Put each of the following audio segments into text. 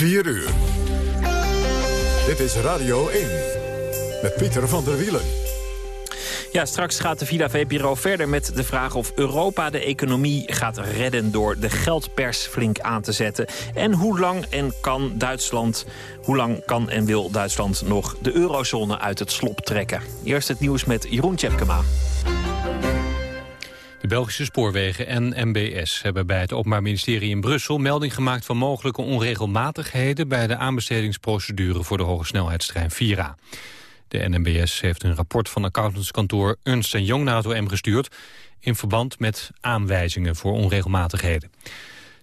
4 uur. Dit is Radio 1. Met Pieter van der Wielen. Ja, straks gaat de Villa VPRO verder met de vraag of Europa de economie gaat redden door de geldpers flink aan te zetten. En hoe lang en kan Duitsland, hoe lang kan en wil Duitsland nog de eurozone uit het slop trekken? Eerst het nieuws met Jeroen Tjepkema. Belgische spoorwegen en MBS hebben bij het Openbaar Ministerie in Brussel melding gemaakt van mogelijke onregelmatigheden bij de aanbestedingsprocedure voor de hogesnelheidstrein Vira. De NMBS heeft een rapport van accountantskantoor Ernst Young naar het OM gestuurd... in verband met aanwijzingen voor onregelmatigheden.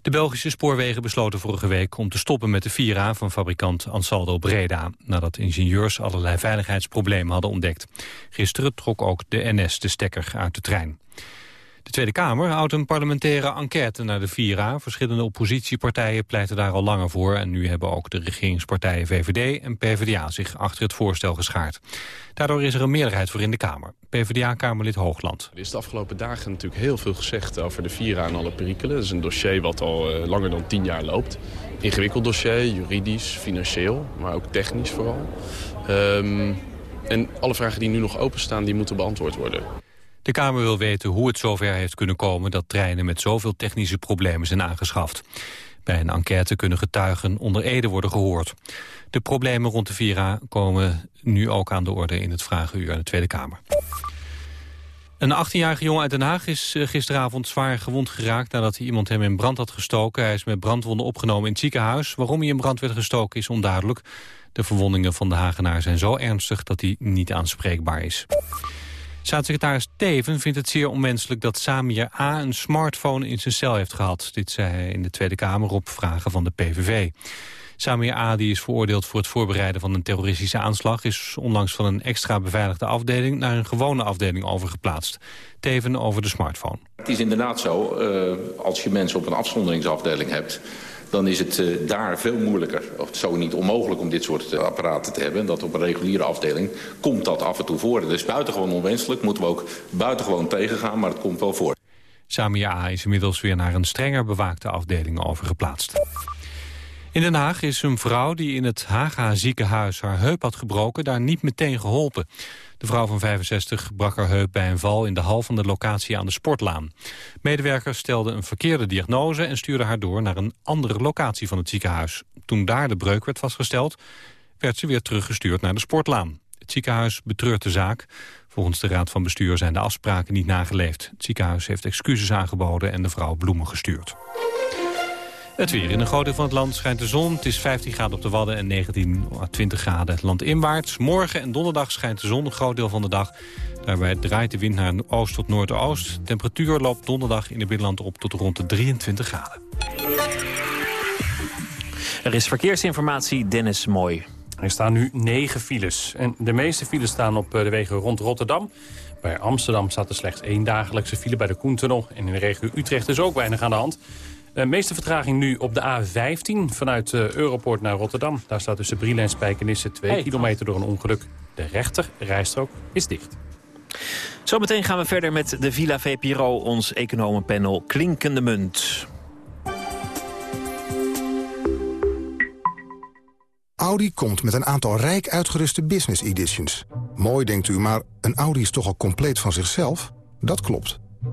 De Belgische spoorwegen besloten vorige week om te stoppen met de Vira van fabrikant Ansaldo Breda, nadat ingenieurs allerlei veiligheidsproblemen hadden ontdekt. Gisteren trok ook de NS de stekker uit de trein. De Tweede Kamer houdt een parlementaire enquête naar de Vira. Verschillende oppositiepartijen pleiten daar al langer voor... en nu hebben ook de regeringspartijen VVD en PvdA zich achter het voorstel geschaard. Daardoor is er een meerderheid voor in de Kamer. PvdA-Kamerlid Hoogland. Er is de afgelopen dagen natuurlijk heel veel gezegd over de Vira en alle perikelen. Dat is een dossier wat al uh, langer dan tien jaar loopt. Ingewikkeld dossier, juridisch, financieel, maar ook technisch vooral. Um, en alle vragen die nu nog openstaan, die moeten beantwoord worden. De Kamer wil weten hoe het zover heeft kunnen komen... dat treinen met zoveel technische problemen zijn aangeschaft. Bij een enquête kunnen getuigen onder Ede worden gehoord. De problemen rond de Vira komen nu ook aan de orde... in het Vragenuur aan de Tweede Kamer. Een 18-jarige jongen uit Den Haag is eh, gisteravond zwaar gewond geraakt... nadat iemand hem in brand had gestoken. Hij is met brandwonden opgenomen in het ziekenhuis. Waarom hij in brand werd gestoken is onduidelijk. De verwondingen van de Hagenaar zijn zo ernstig dat hij niet aanspreekbaar is. Staatssecretaris Teven vindt het zeer onmenselijk dat Samir A. een smartphone in zijn cel heeft gehad. Dit zei hij in de Tweede Kamer op vragen van de PVV. Samir A. die is veroordeeld voor het voorbereiden van een terroristische aanslag... is onlangs van een extra beveiligde afdeling naar een gewone afdeling overgeplaatst. Teven over de smartphone. Het is inderdaad zo, uh, als je mensen op een afzonderingsafdeling hebt dan is het uh, daar veel moeilijker, of zo niet onmogelijk om dit soort uh, apparaten te hebben. Dat op een reguliere afdeling komt dat af en toe voor. Dat is buitengewoon onwenselijk, moeten we ook buitengewoon tegengaan, maar het komt wel voor. Samia is inmiddels weer naar een strenger bewaakte afdeling overgeplaatst. In Den Haag is een vrouw die in het Haga ziekenhuis haar heup had gebroken... daar niet meteen geholpen. De vrouw van 65 brak haar heup bij een val in de hal van de locatie aan de sportlaan. Medewerkers stelden een verkeerde diagnose en stuurden haar door naar een andere locatie van het ziekenhuis. Toen daar de breuk werd vastgesteld, werd ze weer teruggestuurd naar de sportlaan. Het ziekenhuis betreurt de zaak. Volgens de raad van bestuur zijn de afspraken niet nageleefd. Het ziekenhuis heeft excuses aangeboden en de vrouw bloemen gestuurd. Het weer. In een groot deel van het land schijnt de zon. Het is 15 graden op de Wadden en 19 à 20 graden landinwaarts. Morgen en donderdag schijnt de zon een groot deel van de dag. Daarbij draait de wind naar oost tot noordoost. Temperatuur loopt donderdag in het binnenland op tot rond de 23 graden. Er is verkeersinformatie, Dennis Mooi. Er staan nu negen files. En de meeste files staan op eh, de wegen rond Rotterdam. Bij Amsterdam staat er slechts één dagelijkse file bij de Koentunnel. En in de regio Utrecht is ook weinig aan de hand. De meeste vertraging nu op de A15 vanuit uh, Europort naar Rotterdam. Daar staat tussen Brielen en Spijkenisse 2 kilometer door een ongeluk. De rechter rijstrook is dicht. Zometeen gaan we verder met de Villa VPRO, ons economenpanel Klinkende Munt. Audi komt met een aantal rijk uitgeruste business editions. Mooi denkt u, maar een Audi is toch al compleet van zichzelf? Dat klopt.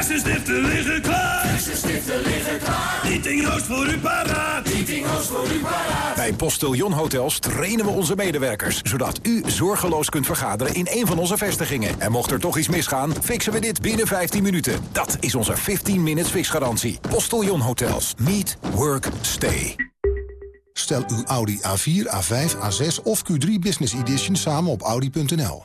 Hersenstiften liggen klaar. Hersenstiften liggen klaar. Meetingroost voor u paraat. Meetingroost voor u paraat. Bij Postillon Hotels trainen we onze medewerkers... zodat u zorgeloos kunt vergaderen in een van onze vestigingen. En mocht er toch iets misgaan, fixen we dit binnen 15 minuten. Dat is onze 15 minutes fixgarantie. Postillon Hotels. Meet. Work. Stay. Stel uw Audi A4, A5, A6 of Q3 Business Edition samen op Audi.nl.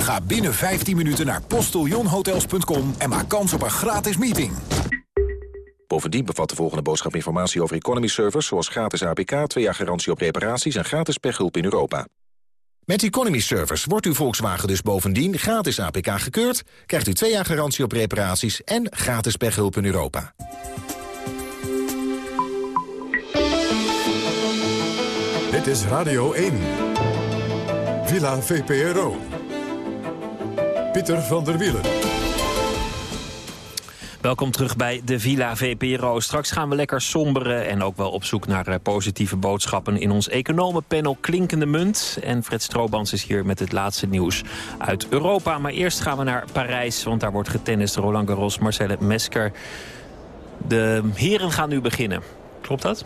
Ga binnen 15 minuten naar postiljonhotels.com en maak kans op een gratis meeting. Bovendien bevat de volgende boodschap informatie over economy servers... zoals gratis APK, 2 jaar garantie op reparaties en gratis pechhulp in Europa. Met Economy Servers wordt uw Volkswagen dus bovendien gratis APK gekeurd... krijgt u 2 jaar garantie op reparaties en gratis pechhulp in Europa. Dit is Radio 1. Villa VPRO. Pieter van der Wielen. Welkom terug bij de Villa VPRO. Straks gaan we lekker somberen en ook wel op zoek naar uh, positieve boodschappen... in ons economenpanel Klinkende Munt. En Fred Stroobans is hier met het laatste nieuws uit Europa. Maar eerst gaan we naar Parijs, want daar wordt getennist. Roland Garros, Marcelle Mesker. De heren gaan nu beginnen. Klopt dat?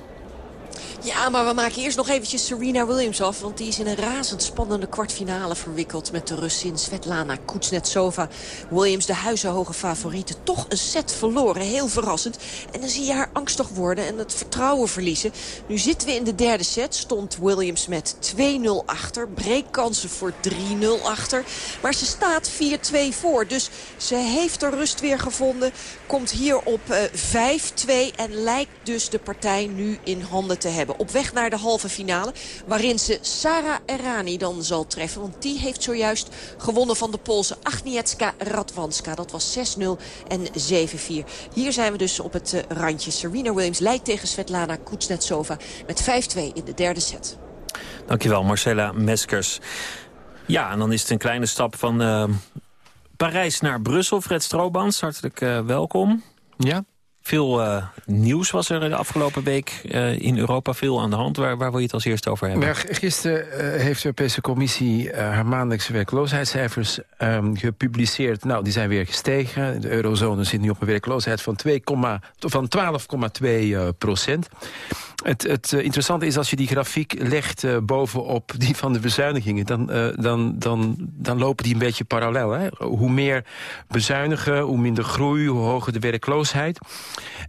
Ja, maar we maken eerst nog eventjes Serena Williams af. Want die is in een razendspannende kwartfinale verwikkeld met de Russin Svetlana Kuznetsova. Williams, de huizenhoge favoriete, toch een set verloren. Heel verrassend. En dan zie je haar angstig worden en het vertrouwen verliezen. Nu zitten we in de derde set. Stond Williams met 2-0 achter. Breekkansen voor 3-0 achter. Maar ze staat 4-2 voor. Dus ze heeft de rust weer gevonden. Komt hier op uh, 5-2 en lijkt dus de partij nu in handen te hebben op weg naar de halve finale. Waarin ze Sara Errani dan zal treffen. Want die heeft zojuist gewonnen van de Poolse Agnieszka Radwanska. Dat was 6-0 en 7-4. Hier zijn we dus op het uh, randje. Serena Williams leidt tegen Svetlana Kuznetsova met 5-2 in de derde set. Dankjewel Marcella Meskers. Ja, en dan is het een kleine stap van uh, Parijs naar Brussel. Fred Stroobans, hartelijk uh, welkom. Ja. Veel uh, nieuws was er de afgelopen week uh, in Europa. Veel aan de hand. Waar, waar wil je het als eerste over hebben? Gisteren uh, heeft de Europese Commissie haar maandelijkse werkloosheidscijfers um, gepubliceerd. Nou, die zijn weer gestegen. De eurozone zit nu op een werkloosheid van, 2, van 12,2 procent. Het, het interessante is als je die grafiek legt bovenop die van de bezuinigingen... Dan, dan, dan, dan lopen die een beetje parallel. Hè? Hoe meer bezuinigen, hoe minder groei, hoe hoger de werkloosheid.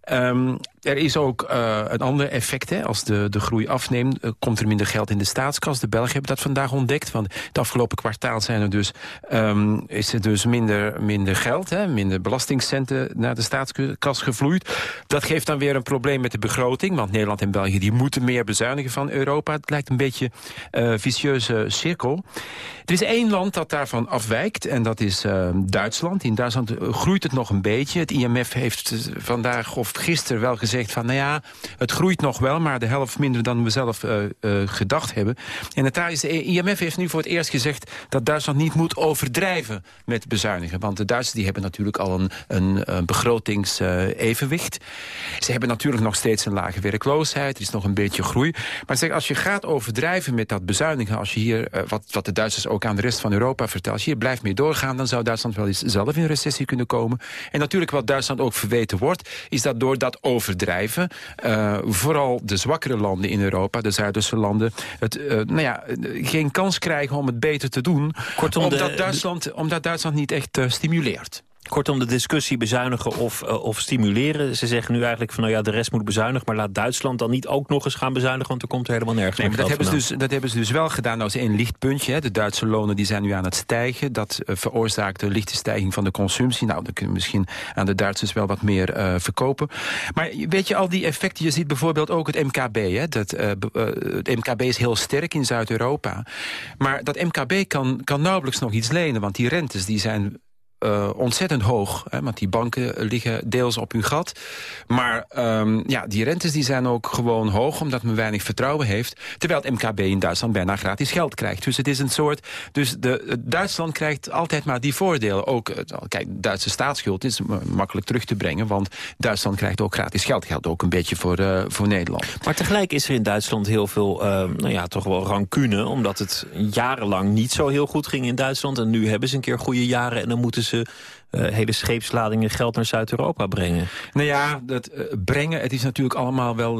Um, er is ook uh, een ander effect. Hè. Als de, de groei afneemt, uh, komt er minder geld in de staatskas. De Belgen hebben dat vandaag ontdekt. Want het afgelopen kwartaal zijn er dus, um, is er dus minder, minder geld, hè, minder belastingcenten naar de staatskas gevloeid. Dat geeft dan weer een probleem met de begroting. Want Nederland en België die moeten meer bezuinigen van Europa. Het lijkt een beetje een uh, vicieuze cirkel. Er is één land dat daarvan afwijkt en dat is Duitsland. In Duitsland groeit het nog een beetje. Het IMF heeft vandaag of gisteren wel gezegd van... nou ja, het groeit nog wel, maar de helft minder dan we zelf uh, uh, gedacht hebben. En het is, de IMF heeft nu voor het eerst gezegd dat Duitsland niet moet overdrijven met bezuinigen. Want de Duitsers die hebben natuurlijk al een, een, begrotingsevenwicht. Ze hebben natuurlijk nog steeds een lage werkloosheid. Er is nog een beetje groei. Maar zeg, als je gaat overdrijven met dat bezuinigen... als je hier, wat, wat de Duitsers ook aan de rest van Europa vertelt... als je hier blijft mee doorgaan, dan zou Duitsland wel eens zelf in recessie kunnen komen. En natuurlijk wat Duitsland ook verweten wordt... is dat door dat overdrijven... Uh, vooral de zwakkere landen in Europa, de Zuiderse landen... Het, uh, nou ja, geen kans krijgen om het beter te doen... Kortom, omdat, de, Duitsland, omdat Duitsland niet echt uh, stimuleert. Kortom, de discussie bezuinigen of, uh, of stimuleren. Ze zeggen nu eigenlijk van, nou ja, de rest moet bezuinigen... maar laat Duitsland dan niet ook nog eens gaan bezuinigen... want er komt er helemaal nergens nee, maar dat hebben, ze dus, dat hebben ze dus wel gedaan als één lichtpuntje. Hè. De Duitse lonen die zijn nu aan het stijgen. Dat uh, veroorzaakt een lichte stijging van de consumptie. Nou, dan kunnen we misschien aan de Duitsers wel wat meer uh, verkopen. Maar weet je, al die effecten... je ziet bijvoorbeeld ook het MKB. Hè. Dat, het MKB is heel sterk in Zuid-Europa. Maar dat MKB kan, kan nauwelijks nog iets lenen... want die rentes die zijn uh, ontzettend hoog. Hè, want die banken liggen deels op hun gat. Maar um, ja, die rentes die zijn ook gewoon hoog... omdat men weinig vertrouwen heeft. Terwijl het MKB in Duitsland bijna gratis geld krijgt. Dus het is een soort... Dus de, Duitsland krijgt altijd maar die voordelen. Ook, kijk, Duitse staatsschuld is makkelijk terug te brengen... want Duitsland krijgt ook gratis geld. Geldt ook een beetje voor, voor Nederland. Maar tegelijk is er in Duitsland heel veel, uh, nou ja, toch wel rancune... omdat het jarenlang niet zo heel goed ging in Duitsland. En nu hebben ze een keer goede jaren en dan moeten ze ze hele scheepsladingen geld naar Zuid-Europa brengen. Nou ja, dat brengen, het is natuurlijk allemaal wel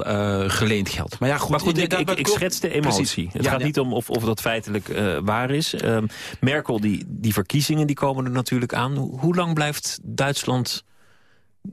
geleend geld. Maar ja, goed, maar goed ik, ik, ik schets de emotie. Het gaat niet om of, of dat feitelijk waar is. Ehm, Merkel, die, die verkiezingen die komen er natuurlijk aan. Hoe lang blijft Duitsland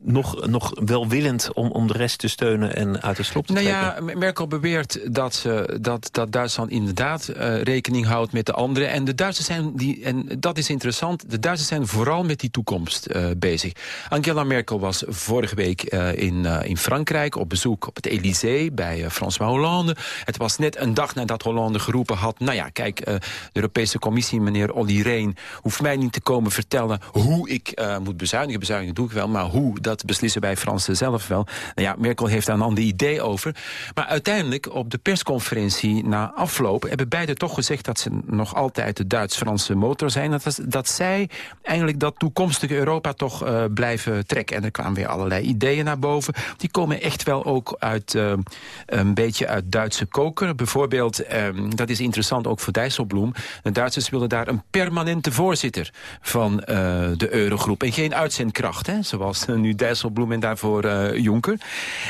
nog, nog welwillend om, om de rest te steunen en uit de slop te nou trekken? Ja, Merkel beweert dat, ze, dat, dat Duitsland inderdaad uh, rekening houdt met de anderen. En de Duitsers zijn, die, en dat is interessant, de Duitsers zijn vooral met die toekomst uh, bezig. Angela Merkel was vorige week uh, in, in Frankrijk op bezoek op het Elysée bij François Hollande. Het was net een dag nadat Hollande geroepen had... nou ja, kijk, de Europese Commissie, meneer Olly Rehn... hoeft mij niet te komen vertellen hoe ik moet bezuinigen. Bezuinigen doe ik wel, maar hoe dat beslissen bij Fransen zelf wel. Nou ja, Merkel heeft daar een ander idee over. Maar uiteindelijk op de persconferentie na afloop... hebben beide toch gezegd dat ze nog altijd de Duits-Franse motor zijn. Dat, dat zij eigenlijk dat toekomstige Europa toch uh, blijven trekken. En er kwamen weer allerlei ideeën naar boven. Die komen echt wel ook uit uh, een beetje uit Duitse koker. Bijvoorbeeld, um, dat is interessant ook voor Dijsselbloem... de Duitsers willen daar een permanente voorzitter van uh, de eurogroep. En geen uitzendkracht, hè, zoals nu Dijsselbloem en daarvoor uh, Juncker.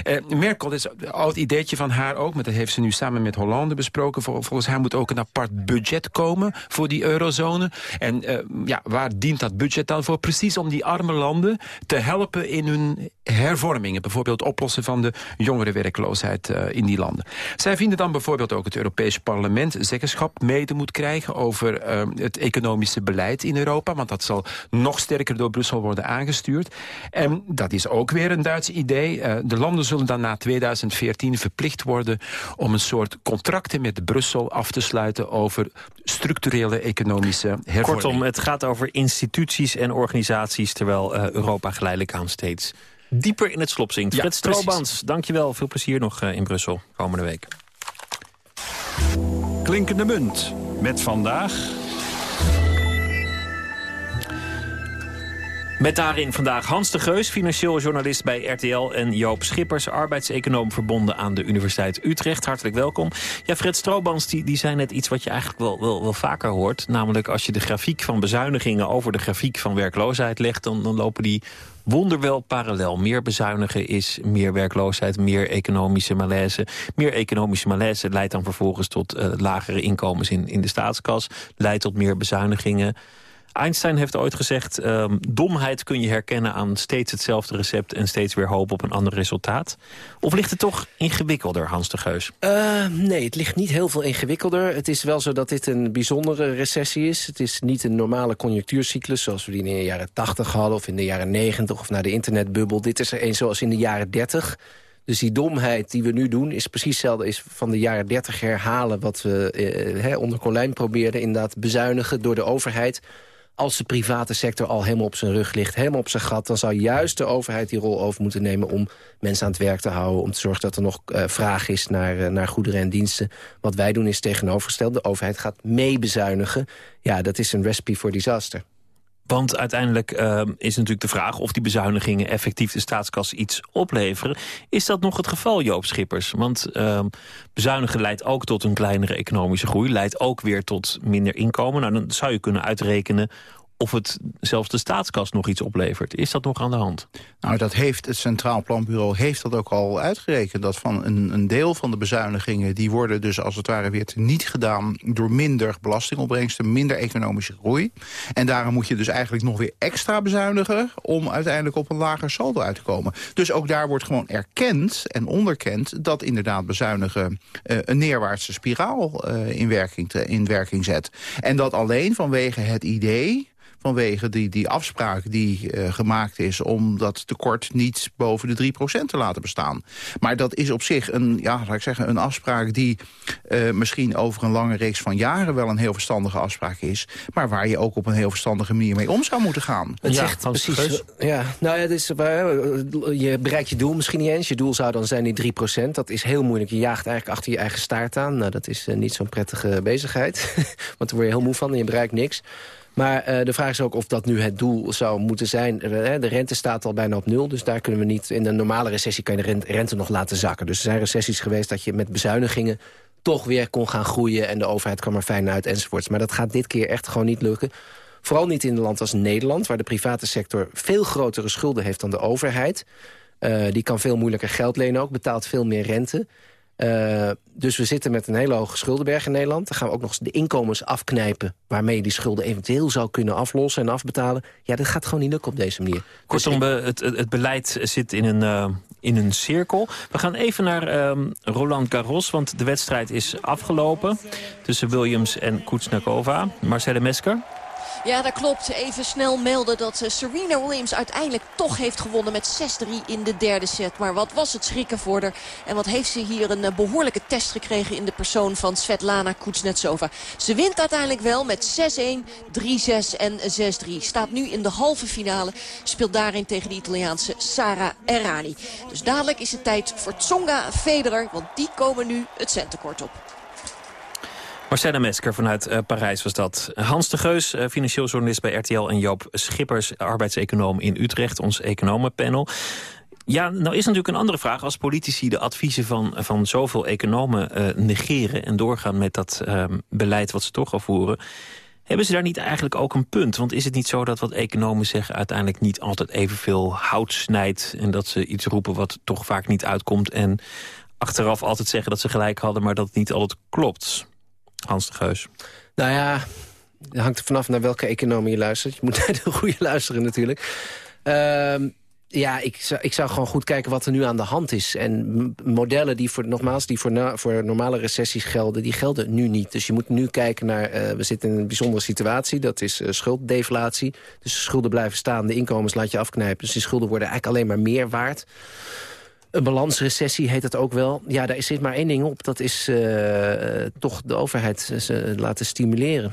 Uh, Merkel, is een oud ideetje van haar ook... maar dat heeft ze nu samen met Hollande besproken. Volgens haar moet ook een apart budget komen voor die eurozone. En uh, ja, waar dient dat budget dan voor? Precies om die arme landen te helpen in hun hervormingen. Bijvoorbeeld oplossen van de jongerenwerkloosheid in die landen. Zij vinden dan bijvoorbeeld ook het Europees Parlement... zeggenschap mede moet krijgen over het economische beleid in Europa. Want dat zal nog sterker door Brussel worden aangestuurd. En dat is ook weer een Duits idee. Uh, de landen zullen dan na 2014 verplicht worden... om een soort contracten met Brussel af te sluiten... over structurele economische hervorming. Kortom, het gaat over instituties en organisaties... terwijl uh, Europa geleidelijk aan steeds dieper in het slop zinkt. Ja, Fred Stroobans, dankjewel. Veel plezier nog uh, in Brussel komende week. Klinkende munt. Met vandaag... Met daarin vandaag Hans de Geus, financieel journalist bij RTL... en Joop Schippers, arbeidseconoom verbonden aan de Universiteit Utrecht. Hartelijk welkom. Ja, Fred Stroobans die, die zei net iets wat je eigenlijk wel, wel, wel vaker hoort. Namelijk als je de grafiek van bezuinigingen over de grafiek van werkloosheid legt... dan, dan lopen die wonderwel parallel. Meer bezuinigen is meer werkloosheid, meer economische malaise. Meer economische malaise leidt dan vervolgens tot uh, lagere inkomens in, in de staatskas. Leidt tot meer bezuinigingen. Einstein heeft ooit gezegd... Um, domheid kun je herkennen aan steeds hetzelfde recept... en steeds weer hopen op een ander resultaat. Of ligt het toch ingewikkelder, Hans de Geus? Uh, nee, het ligt niet heel veel ingewikkelder. Het is wel zo dat dit een bijzondere recessie is. Het is niet een normale conjunctuurcyclus... zoals we die in de jaren 80 hadden... of in de jaren 90 of naar de internetbubbel. Dit is er een zoals in de jaren 30... Dus die domheid die we nu doen is precies hetzelfde is van de jaren 30 herhalen... wat we eh, onder Colijn probeerden, inderdaad bezuinigen door de overheid als de private sector al helemaal op zijn rug ligt... helemaal op zijn gat, dan zou juist de overheid die rol over moeten nemen... om mensen aan het werk te houden, om te zorgen dat er nog uh, vraag is naar, uh, naar goederen en diensten. Wat wij doen is tegenovergesteld. De overheid gaat meebezuinigen. Ja, dat is een recipe voor disaster. Want uiteindelijk uh, is natuurlijk de vraag of die bezuinigingen effectief de staatskas iets opleveren. Is dat nog het geval, Joop Schippers? Want uh, bezuinigen leidt ook tot een kleinere economische groei. Leidt ook weer tot minder inkomen. Nou, dan zou je kunnen uitrekenen of het zelfs de staatskas nog iets oplevert. Is dat nog aan de hand? Nou, dat heeft het Centraal Planbureau heeft dat ook al uitgerekend. Dat van een, een deel van de bezuinigingen... die worden dus als het ware weer niet gedaan... door minder belastingopbrengsten, minder economische groei. En daarom moet je dus eigenlijk nog weer extra bezuinigen... om uiteindelijk op een lager saldo uit te komen. Dus ook daar wordt gewoon erkend en onderkend... dat inderdaad bezuinigen uh, een neerwaartse spiraal uh, in, werking in werking zet. En dat alleen vanwege het idee vanwege die, die afspraak die uh, gemaakt is... om dat tekort niet boven de 3% te laten bestaan. Maar dat is op zich een, ja, laat ik zeggen, een afspraak die uh, misschien over een lange reeks van jaren... wel een heel verstandige afspraak is. Maar waar je ook op een heel verstandige manier mee om zou moeten gaan. Het zegt precies. Ja, nou ja, dus, je bereikt je doel misschien niet eens. Je doel zou dan zijn die 3%. Dat is heel moeilijk. Je jaagt eigenlijk achter je eigen staart aan. Nou, dat is uh, niet zo'n prettige bezigheid. Want daar word je heel moe van en je bereikt niks. Maar uh, de vraag is ook of dat nu het doel zou moeten zijn. Uh, de rente staat al bijna op nul, dus daar kunnen we niet... in een normale recessie kan je de rente, nog laten zakken. Dus er zijn recessies geweest dat je met bezuinigingen toch weer kon gaan groeien... en de overheid kwam er fijn uit enzovoorts. Maar dat gaat dit keer echt gewoon niet lukken. Vooral niet in een land als Nederland... waar de private sector veel grotere schulden heeft dan de overheid. Uh, die kan veel moeilijker geld lenen ook, betaalt veel meer rente. Uh, dus we zitten met een hele hoge schuldenberg in Nederland. Dan gaan we ook nog de inkomens afknijpen... waarmee je die schulden eventueel zou kunnen aflossen en afbetalen. Ja, dat gaat gewoon niet lukken op deze manier. Kortom, dus het, het, beleid zit in een, uh, in een cirkel. We gaan even naar um, Roland Garros, want de wedstrijd is afgelopen... tussen Williams en Kuznetsova. Marcelle Mesker. Ja, dat klopt. Even snel melden dat eh, Serena Williams uiteindelijk toch heeft gewonnen met 6-3 in de derde set. Maar wat was het schrikken voor haar. En wat heeft ze hier een eh, behoorlijke test gekregen in de persoon van Svetlana Kuznetsova. Ze wint uiteindelijk wel met 6-1, 3-6 en 6-3. Staat nu in de halve finale. Speelt daarin tegen de Italiaanse Sara Errani. Dus dadelijk is het tijd voor Tsonga Federer. Want die komen nu het centekort op. Marcella Mesker vanuit uh, Parijs was dat. Hans de Geus, uh, financieel journalist bij RTL... en Joop Schippers, arbeidseconoom in Utrecht, ons economenpanel. Ja, nou is natuurlijk een andere vraag. Als politici de adviezen van, van zoveel economen uh, negeren... en doorgaan met dat ehm, beleid wat ze toch al voeren... hebben ze daar niet eigenlijk ook een punt? Want is het niet zo dat wat economen zeggen... uiteindelijk niet altijd evenveel hout snijdt... en dat ze iets roepen wat toch vaak niet uitkomt... en achteraf altijd zeggen dat ze gelijk hadden... maar dat het niet altijd klopt? Hans de Geus? Nou ja, het hangt er vanaf naar welke economie je luistert. Je moet naar de goede luisteren natuurlijk. Uh, ja, ik zou, ik zou gewoon goed kijken wat er nu aan de hand is. En modellen die voor, nogmaals, die voor, voor normale recessies gelden, die gelden nu niet. Dus je moet nu kijken naar, uh, we zitten in een bijzondere situatie. Dat is uh, schulddeflatie. Dus de schulden blijven staan, de inkomens laat je afknijpen. Dus die schulden worden eigenlijk alleen maar meer waard. Een balansrecessie heet dat ook wel. Ja, daar zit maar één ding op. Dat is uh, toch de overheid ze laten stimuleren.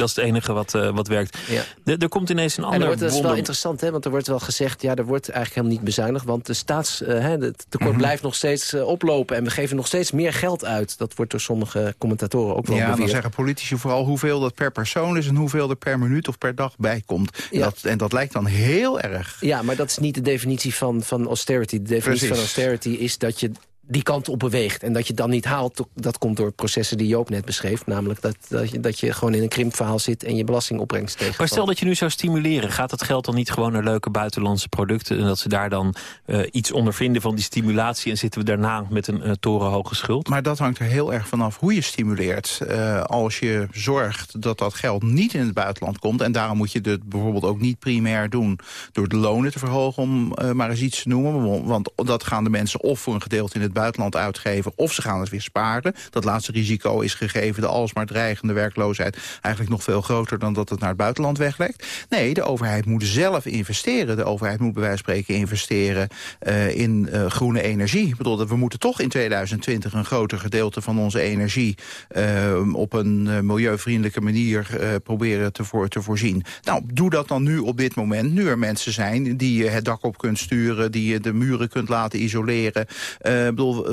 Dat is het enige wat, uh, wat werkt. Ja. er komt ineens een ander... dat is wel interessant, hè, want er wordt wel gezegd... ja, er wordt eigenlijk helemaal niet bezuinigd... want de staats, uh, het tekort mm blijft nog steeds uh, oplopen... en we geven nog steeds meer geld uit. Dat wordt door sommige commentatoren ook wel Ja, beweerd. dan zeggen politici vooral hoeveel dat per persoon is... en hoeveel er per minuut of per dag bijkomt. Ja. En, dat, en dat lijkt dan heel erg. Ja, maar dat is niet de definitie van, van austerity. De definitie Precies. van austerity is dat je die kant op beweegt. En dat je dan niet haalt, dat komt door processen die Joop net beschreef. Namelijk dat, dat, je, dat je gewoon in een krimpverhaal zit en je belastingopbrengst tegen. Maar stel dat je nu zou stimuleren. Gaat dat geld dan niet gewoon naar leuke buitenlandse producten... en dat ze daar dan uh, iets onder vinden van die stimulatie... en zitten we daarna met een uh, torenhoge schuld? Maar dat hangt er heel erg vanaf hoe je stimuleert. Uh, als je zorgt dat dat geld niet in het buitenland komt... en daarom moet je het bijvoorbeeld ook niet primair doen... door de lonen te verhogen, om maar eens iets te noemen. Want dat gaan de mensen of voor een gedeelte in het buitenland uitgeven... of ze gaan het weer sparen. Dat laatste risico is gegeven de alsmaar dreigende werkloosheid... eigenlijk nog veel groter dan dat het naar het buitenland weglekt. Nee, de overheid moet zelf investeren. De overheid moet bij wijze van spreken investeren uh, in uh, groene energie. Ik bedoel, we moeten toch in 2020 een groter gedeelte van onze energie... Uh, op een milieuvriendelijke manier proberen te, voor, te voorzien. Nou, doe dat dan nu op dit moment. Nu er mensen zijn die je het dak op kunt sturen... die je de muren kunt laten isoleren. Uh,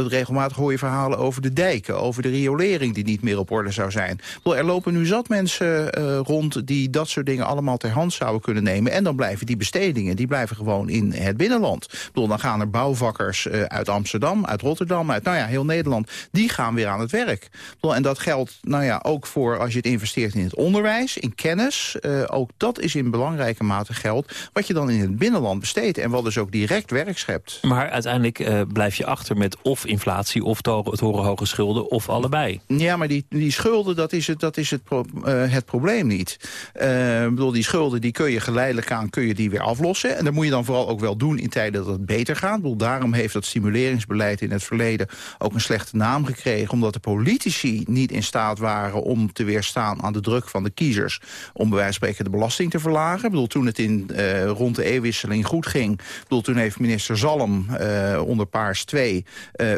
regelmatig hoor je verhalen over de dijken... over de riolering die niet meer op orde zou zijn. Bedoel, er lopen nu zat mensen uh, rond die dat soort dingen allemaal ter hand zouden kunnen nemen. En dan blijven die bestedingen, die blijven gewoon in het binnenland. Bedoel, dan gaan er bouwvakkers uh, uit Amsterdam, uit Rotterdam, uit nou ja, heel Nederland... die gaan weer aan het werk. Bedoel, en dat geldt nou ja, ook voor als je het investeert in het onderwijs, in kennis. Uh, ook dat is in belangrijke mate geld wat je dan in het binnenland besteedt... en wat dus ook direct werk schept. Maar uiteindelijk blijf je achter met of inflatie of torenhoge schulden of allebei. Ja, maar die, die schulden, dat is het, dat is het, uh, het probleem niet. Uh, ik bedoel, die schulden die kun je geleidelijk aan kun je die weer aflossen. En dat moet je dan vooral ook wel doen in tijden dat het beter gaat. Daarom heeft dat stimuleringsbeleid in het verleden ook een slechte naam gekregen. Omdat de politici niet in staat waren om te weerstaan aan de druk van de kiezers. Om bij wijze van spreken de belasting te verlagen. Ik bedoel, toen het in, uh, rond de eeuwwisseling goed ging. Bedoel, toen heeft minister Zalm onder Paars 2 uh,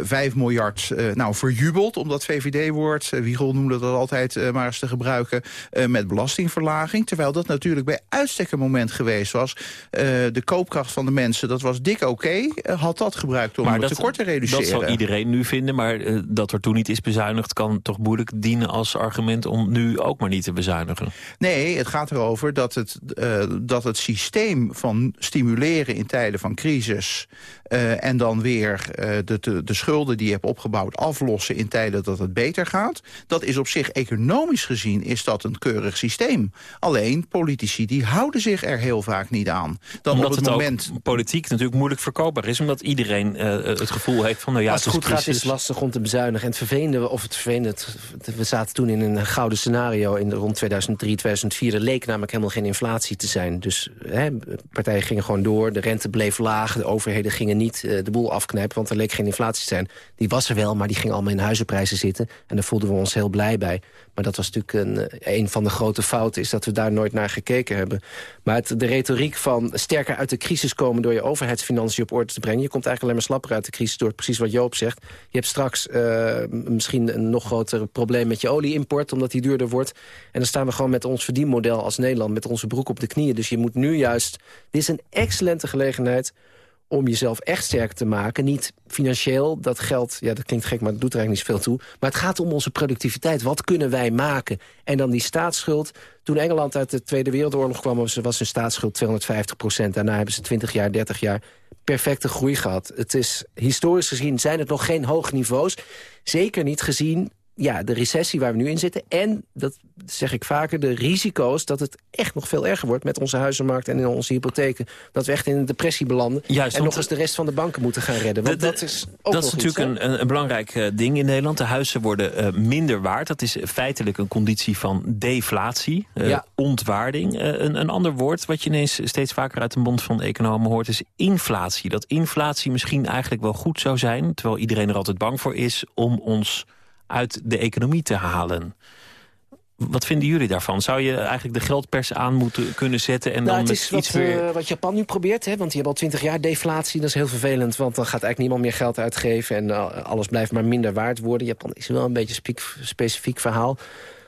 5 miljard uh, nou, verjubeld, om dat VVD-woord, uh, Wiegel noemde dat altijd uh, maar eens te gebruiken, met belastingverlaging. Terwijl dat natuurlijk bij uitstek een moment geweest was. de koopkracht van de mensen, dat was dik oké, okay, had dat gebruikt om het tekort te reduceren. Dat zal iedereen nu vinden, maar dat er toen niet is bezuinigd kan toch moeilijk dienen als argument om nu ook maar niet te bezuinigen. Nee, het gaat erover dat het, dat het systeem van stimuleren in tijden van crisis en dan weer de, de, de schulden die je hebt opgebouwd aflossen in tijden dat het beter gaat. Dat is op zich economisch gezien is dat een keurig systeem. Alleen politici die houden zich er heel vaak niet aan. Dan omdat op het, moment... politiek natuurlijk moeilijk verkoopbaar is. Omdat iedereen uh, het gevoel heeft van nou ja, Als het, goed gaat is het lastig om te bezuinigen. En het vervelende, of het vervelende, we zaten toen in een gouden scenario in de rond 2003, 2004. Er leek namelijk helemaal geen inflatie te zijn. Dus hè, partijen gingen gewoon door, de rente bleef laag, de overheden gingen niet uh, de boel afknijpen, want er leek geen inflatie zijn. Die was er wel, maar die ging allemaal in huizenprijzen zitten. En daar voelden we ons heel blij bij. Maar dat was natuurlijk een, eh, een van de grote fouten... is dat we daar nooit naar gekeken hebben. Maar het, de retoriek van sterker uit de crisis komen... door je overheidsfinanciën op orde te brengen... je komt eigenlijk alleen maar slapper uit de crisis door precies wat Joop zegt. Je hebt straks uh, misschien een nog groter probleem met je olieimport... omdat die duurder wordt. En dan staan we gewoon met ons verdienmodel als Nederland... met onze broek op de knieën. Dus je moet nu juist... Dit is een excellente gelegenheid om jezelf echt sterk te maken. Niet financieel, dat geld, ja, dat klinkt gek, maar dat doet er eigenlijk niet zoveel toe. Maar het gaat om onze productiviteit. Wat kunnen wij maken? En dan die staatsschuld. Toen Engeland uit de Tweede Wereldoorlog kwam, was een staatsschuld 250 procent. Daarna hebben ze 20 jaar, 30 jaar perfecte groei gehad. Het is, historisch gezien zijn het nog geen hoge niveaus. Zeker niet gezien ja, de recessie waar we nu in zitten. En, dat zeg ik vaker, de risico's dat het echt nog veel erger wordt... met onze huizenmarkt en in onze hypotheken. Dat we echt in een depressie belanden. Juist, en nog eens de rest van de banken moeten gaan redden. Want dat is ook Dat is natuurlijk een, een, belangrijk uh, ding in Nederland. De huizen worden uh, minder waard. Dat is feitelijk een conditie van deflatie. Uh, ja. Ontwaarding. Een, een, ander woord wat je ineens steeds vaker uit de mond van de economen hoort... is inflatie. Dat inflatie misschien eigenlijk wel goed zou zijn... terwijl iedereen er altijd bang voor is om ons uit de economie te halen. Wat vinden jullie daarvan? Zou je eigenlijk de geldpers aan moeten kunnen zetten? En nou, dan het is iets wat, weer... uh, wat Japan nu probeert. Hè? Want die hebben al twintig jaar deflatie. Dat is heel vervelend. Want dan gaat eigenlijk niemand meer geld uitgeven. En uh, alles blijft maar minder waard worden. Japan is wel een beetje een specifiek verhaal.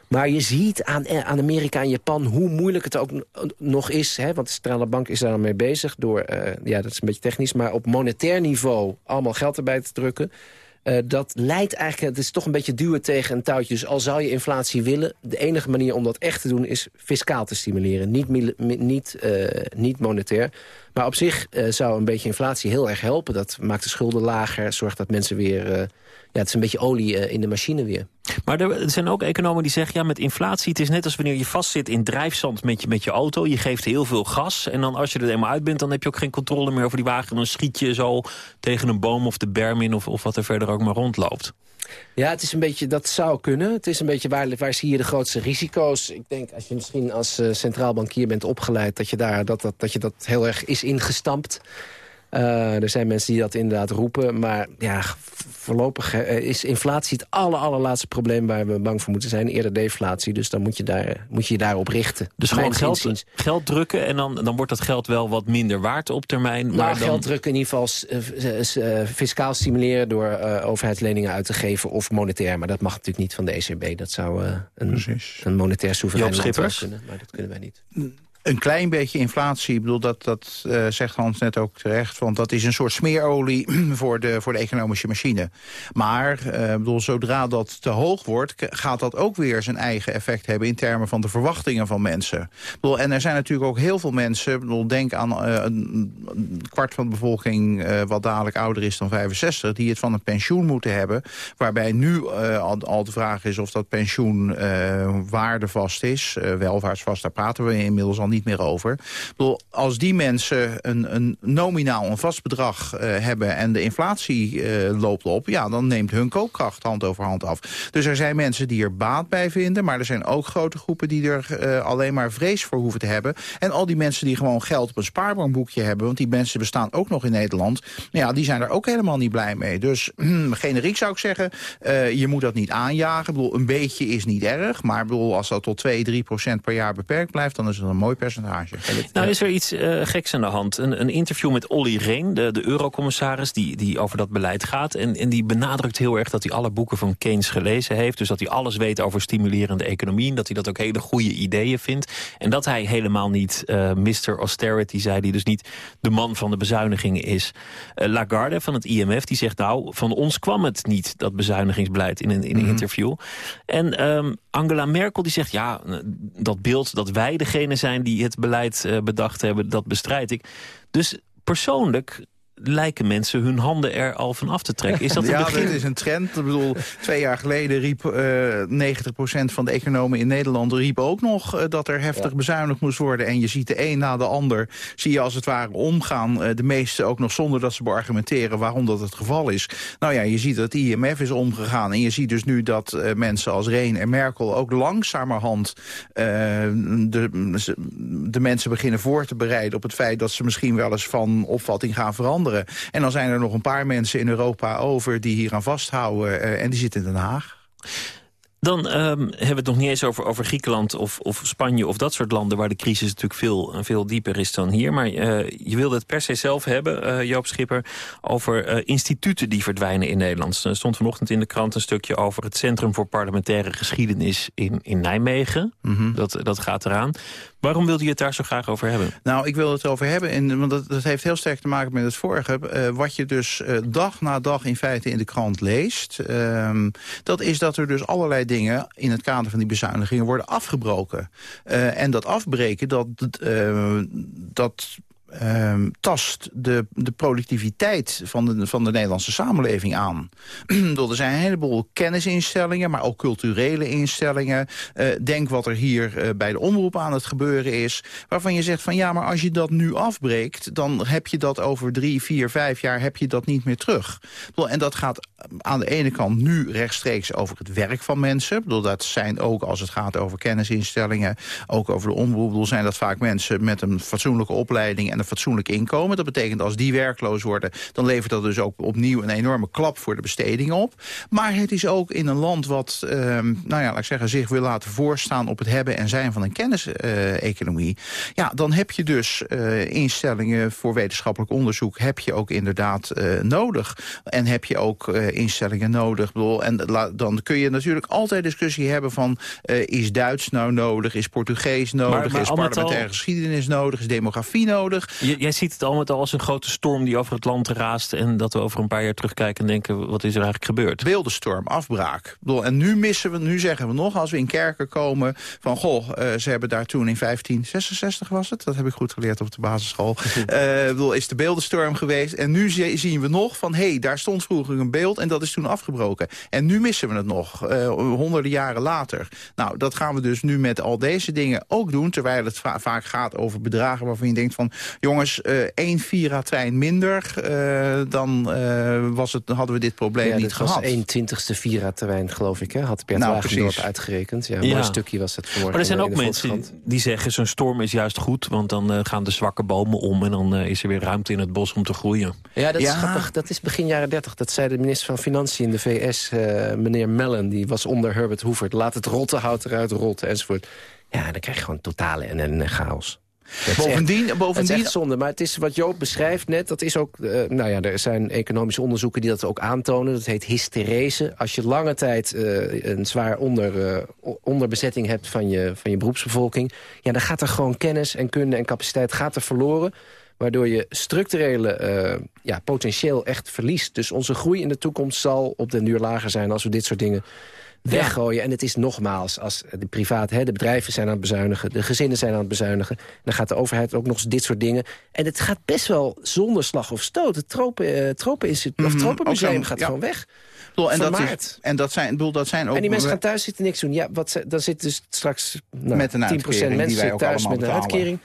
Maar je ziet aan, eh, aan Amerika en Japan hoe moeilijk het ook nog is. Hè? Want de centrale bank is daar al mee bezig. Door, uh, ja, dat is een beetje technisch. Maar op monetair niveau allemaal geld erbij te drukken. Uh, dat leidt eigenlijk, het is toch een beetje duwen tegen een touwtje. Dus al zou je inflatie willen, de enige manier om dat echt te doen... is fiscaal te stimuleren, niet, niet, uh, niet monetair. Maar op zich uh, zou een beetje inflatie heel erg helpen. Dat maakt de schulden lager, zorgt dat mensen weer ja, het is een beetje olie uh, in de machine weer. Maar er zijn ook economen die zeggen... ja, met inflatie, het is net als wanneer je vastzit in drijfzand met je, met je auto. Je geeft heel veel gas en dan als je er eenmaal uit bent... dan heb je ook geen controle meer over die wagen. Dan schiet je zo tegen een boom of de berm in... of, of wat er verder ook maar rondloopt. Ja, het is een beetje, dat zou kunnen. Het is een beetje, waar, waar zie je de grootste risico's? Ik denk, als je misschien als uh, centraal bankier bent opgeleid... dat je, daar, dat, dat, dat je dat heel erg is ingestampt... Uh, er zijn mensen die dat inderdaad roepen. Maar ja, voorlopig uh, is inflatie het aller, allerlaatste probleem... waar we bang voor moeten zijn. Eerder deflatie. Dus dan moet je daar, moet je, je daarop richten. Dus gewoon geld, geld drukken en dan, dan wordt dat geld wel wat minder waard op termijn. Maar nou, dan... geld drukken in ieder geval fiscaal stimuleren... door overheidsleningen uit te geven of monetair. Maar dat mag natuurlijk niet van de ECB. Dat zou een, een monetair soeverein land kunnen. Maar dat kunnen wij niet. Een klein beetje inflatie, ik bedoel, dat, dat uh, zegt Hans net ook terecht... want dat is een soort smeerolie voor de, voor de economische machine. Maar uh, bedoel, zodra dat te hoog wordt... gaat dat ook weer zijn eigen effect hebben... in termen van de verwachtingen van mensen. Bedoel, en er zijn natuurlijk ook heel veel mensen... Bedoel, denk aan uh, een kwart van de bevolking... wat dadelijk ouder is dan 65... die het van een pensioen moeten hebben... waarbij nu al, al, de vraag is of dat pensioen waardevast is. welvaartsvast, daar praten we inmiddels al niet meer over. Ik bedoel, als die mensen een, een nominaal een vast bedrag uh, hebben... en de inflatie uh, loopt op, ja, dan neemt hun koopkracht hand over hand af. Dus er zijn mensen die er baat bij vinden... maar er zijn ook grote groepen die er uh, alleen maar vrees voor hoeven te hebben. En al die mensen die gewoon geld op een spaarbankboekje hebben... want die mensen bestaan ook nog in Nederland... Ja, die zijn er ook helemaal niet blij mee. Dus generiek zou ik zeggen, je moet dat niet aanjagen. Ik bedoel, een beetje is niet erg, maar bedoel, als dat tot 2, 3 procent per jaar beperkt blijft... dan is het een mooi Nou is er iets uh, geks aan de hand. Een, een, interview met Olly Reen, de, de eurocommissaris... Die, die over dat beleid gaat. En, en die benadrukt heel erg dat hij alle boeken van Keynes gelezen heeft. Dus dat hij alles weet over stimulerende economie. En dat hij dat ook hele goede ideeën vindt. En dat hij helemaal niet uh, eh, Mr. Austerity zei... die dus niet de man van de bezuinigingen is. Uh, Lagarde van het IMF die zegt nou... van ons kwam het niet, dat bezuinigingsbeleid in een, in een mm -hmm. interview. En um, Angela Merkel die zegt... ja, dat beeld dat wij degene zijn die het beleid uh, bedacht hebben, dat bestrijd ik. Dus persoonlijk lijken mensen hun handen er al van af te trekken. Is dat ja, begin? dat is een trend. Ik bedoel, twee jaar geleden riep uh, 90% van de economen in Nederland... riep ook nog uh, dat er heftig bezuinigd moest worden. En je ziet de een na de ander, zie je als het ware omgaan. Uh, de meeste ook nog zonder dat ze beargumenteren waarom dat het geval is. Nou ja, je ziet dat IMF is omgegaan. En je ziet dus nu dat mensen als Reen en Merkel ook langzamerhand... de, de mensen beginnen voor te bereiden op het feit dat ze misschien wel eens van opvatting gaan veranderen. En dan zijn er nog een paar mensen in Europa over die hier aan vasthouden. Uh, en die zitten in Den Haag. Dan um, hebben we het nog niet eens over, over Griekenland of, of Spanje of dat soort landen... waar de crisis natuurlijk veel, veel dieper is dan hier. Maar uh, je wilde het per se zelf hebben, uh, Joop Schipper... over uh, instituten die verdwijnen in Nederland. Er stond vanochtend in de krant een stukje over... het Centrum voor Parlementaire Geschiedenis in, in Nijmegen. Mm -hmm. dat, dat gaat eraan. Waarom wilde je het daar zo graag over hebben? Nou, ik wil het over hebben, en, want dat, dat heeft heel sterk te maken met het vorige. Uh, wat je dus uh, dag na dag in feite in de krant leest... Uh, dat is dat er dus allerlei dingen in het kader van die bezuinigingen worden afgebroken. Uh, en dat afbreken, dat, dat Uh, tast de, de productiviteit van de, van de Nederlandse samenleving aan. er zijn een heleboel kennisinstellingen, maar ook culturele instellingen. Uh, denk wat er hier uh, bij de omroep aan het gebeuren is. Waarvan je zegt van ja, maar als je dat nu afbreekt... dan heb je dat over drie, vier, vijf jaar heb je dat niet meer terug. En dat gaat aan de ene kant nu rechtstreeks over het werk van mensen. Bedoel, dat zijn ook als het gaat over kennisinstellingen... ook over de omroep, bedoel, zijn dat vaak mensen met een fatsoenlijke opleiding... en een fatsoenlijk inkomen. Dat betekent als die werkloos worden... dan levert dat dus ook opnieuw een enorme klap voor de besteding op. Maar het is ook in een land wat, uh, nou ja, laat ik zeggen, zich wil laten voorstaan... op het hebben en zijn van een kenniseconomie. Ja, dan heb je dus uh, instellingen voor wetenschappelijk onderzoek... heb je ook inderdaad uh, nodig. En heb je ook uh, instellingen nodig. Bedoel, en dan kun je natuurlijk altijd discussie hebben van... Is Duits nou nodig, is Portugees nodig, maar, maar is parlementaire al... geschiedenis nodig... is demografie nodig. J jij ziet het al met al als een grote storm die over het land raast... en dat we over een paar jaar terugkijken en denken... wat is er eigenlijk gebeurd? Beeldenstorm, afbraak. Bedoel, en nu missen we, nu zeggen we nog, als we in kerken komen... van, goh, uh, ze hebben daar toen in 1566 was het... dat heb ik goed geleerd op de basisschool... uh, bedoel, is de beeldenstorm geweest. En nu zien we nog van, hé, hey, daar stond vroeger een beeld... en dat is toen afgebroken. En nu missen we het nog, uh, honderden jaren later. Nou, dat gaan we dus nu met al deze dingen ook doen... terwijl het va vaak gaat over bedragen waarvan je denkt van... jongens, uh, één Vira-trein minder, uh, dan uh, was het, hadden we dit probleem ja, niet gehad. Ja, dat was 1 twintigste Vira-terrein, geloof ik, hè? had Bert nou, Wagendorp uitgerekend. Ja, een ja. mooi stukje was het vanmorgen. Maar er zijn ook mensen die zeggen, zo'n storm is juist goed... want dan gaan de zwakke bomen om en dan is er weer ruimte in het bos om te groeien. Ja, dat is grappig. Dat is begin jaren 30. Dat zei de minister van Financiën in de VS, uh, meneer Mellon, die was onder Herbert Hoover. Laat het rotte hout eruit rotten enzovoort. Ja, dan krijg je gewoon totale en, en chaos. Bovendien, echt, bovendien... Het is zonde, maar het is wat Joop beschrijft net... dat is ook, uh, nou ja, er zijn economische onderzoeken die dat ook aantonen. Dat heet hysterese. Als je lange tijd uh, een zwaar onder, uh, onderbezetting hebt van je, van je beroepsbevolking... ja, dan gaat er gewoon kennis en kunde en capaciteit gaat er verloren waardoor je structurele uh, ja, potentieel echt verliest. Dus onze groei in de toekomst zal op den duur lager zijn... als we dit soort dingen weggooien. Ja. En het is nogmaals, als de privaat, hè, de bedrijven zijn aan het bezuinigen... de gezinnen zijn aan het bezuinigen... dan gaat de overheid ook nog eens dit soort dingen... en het gaat best wel zonder slag of stoot. Het Tropen, uh, Tropeninstituut, mm -hmm. of Tropenmuseum zo, gaat ja. gewoon weg. Bedoel, en, dat is, en dat zijn, bedoel, dat zijn ook... En die mensen gaan thuis zitten niks doen. Ja, wat, dan zit dus straks nou, met een 10% mensen thuis met een uitkering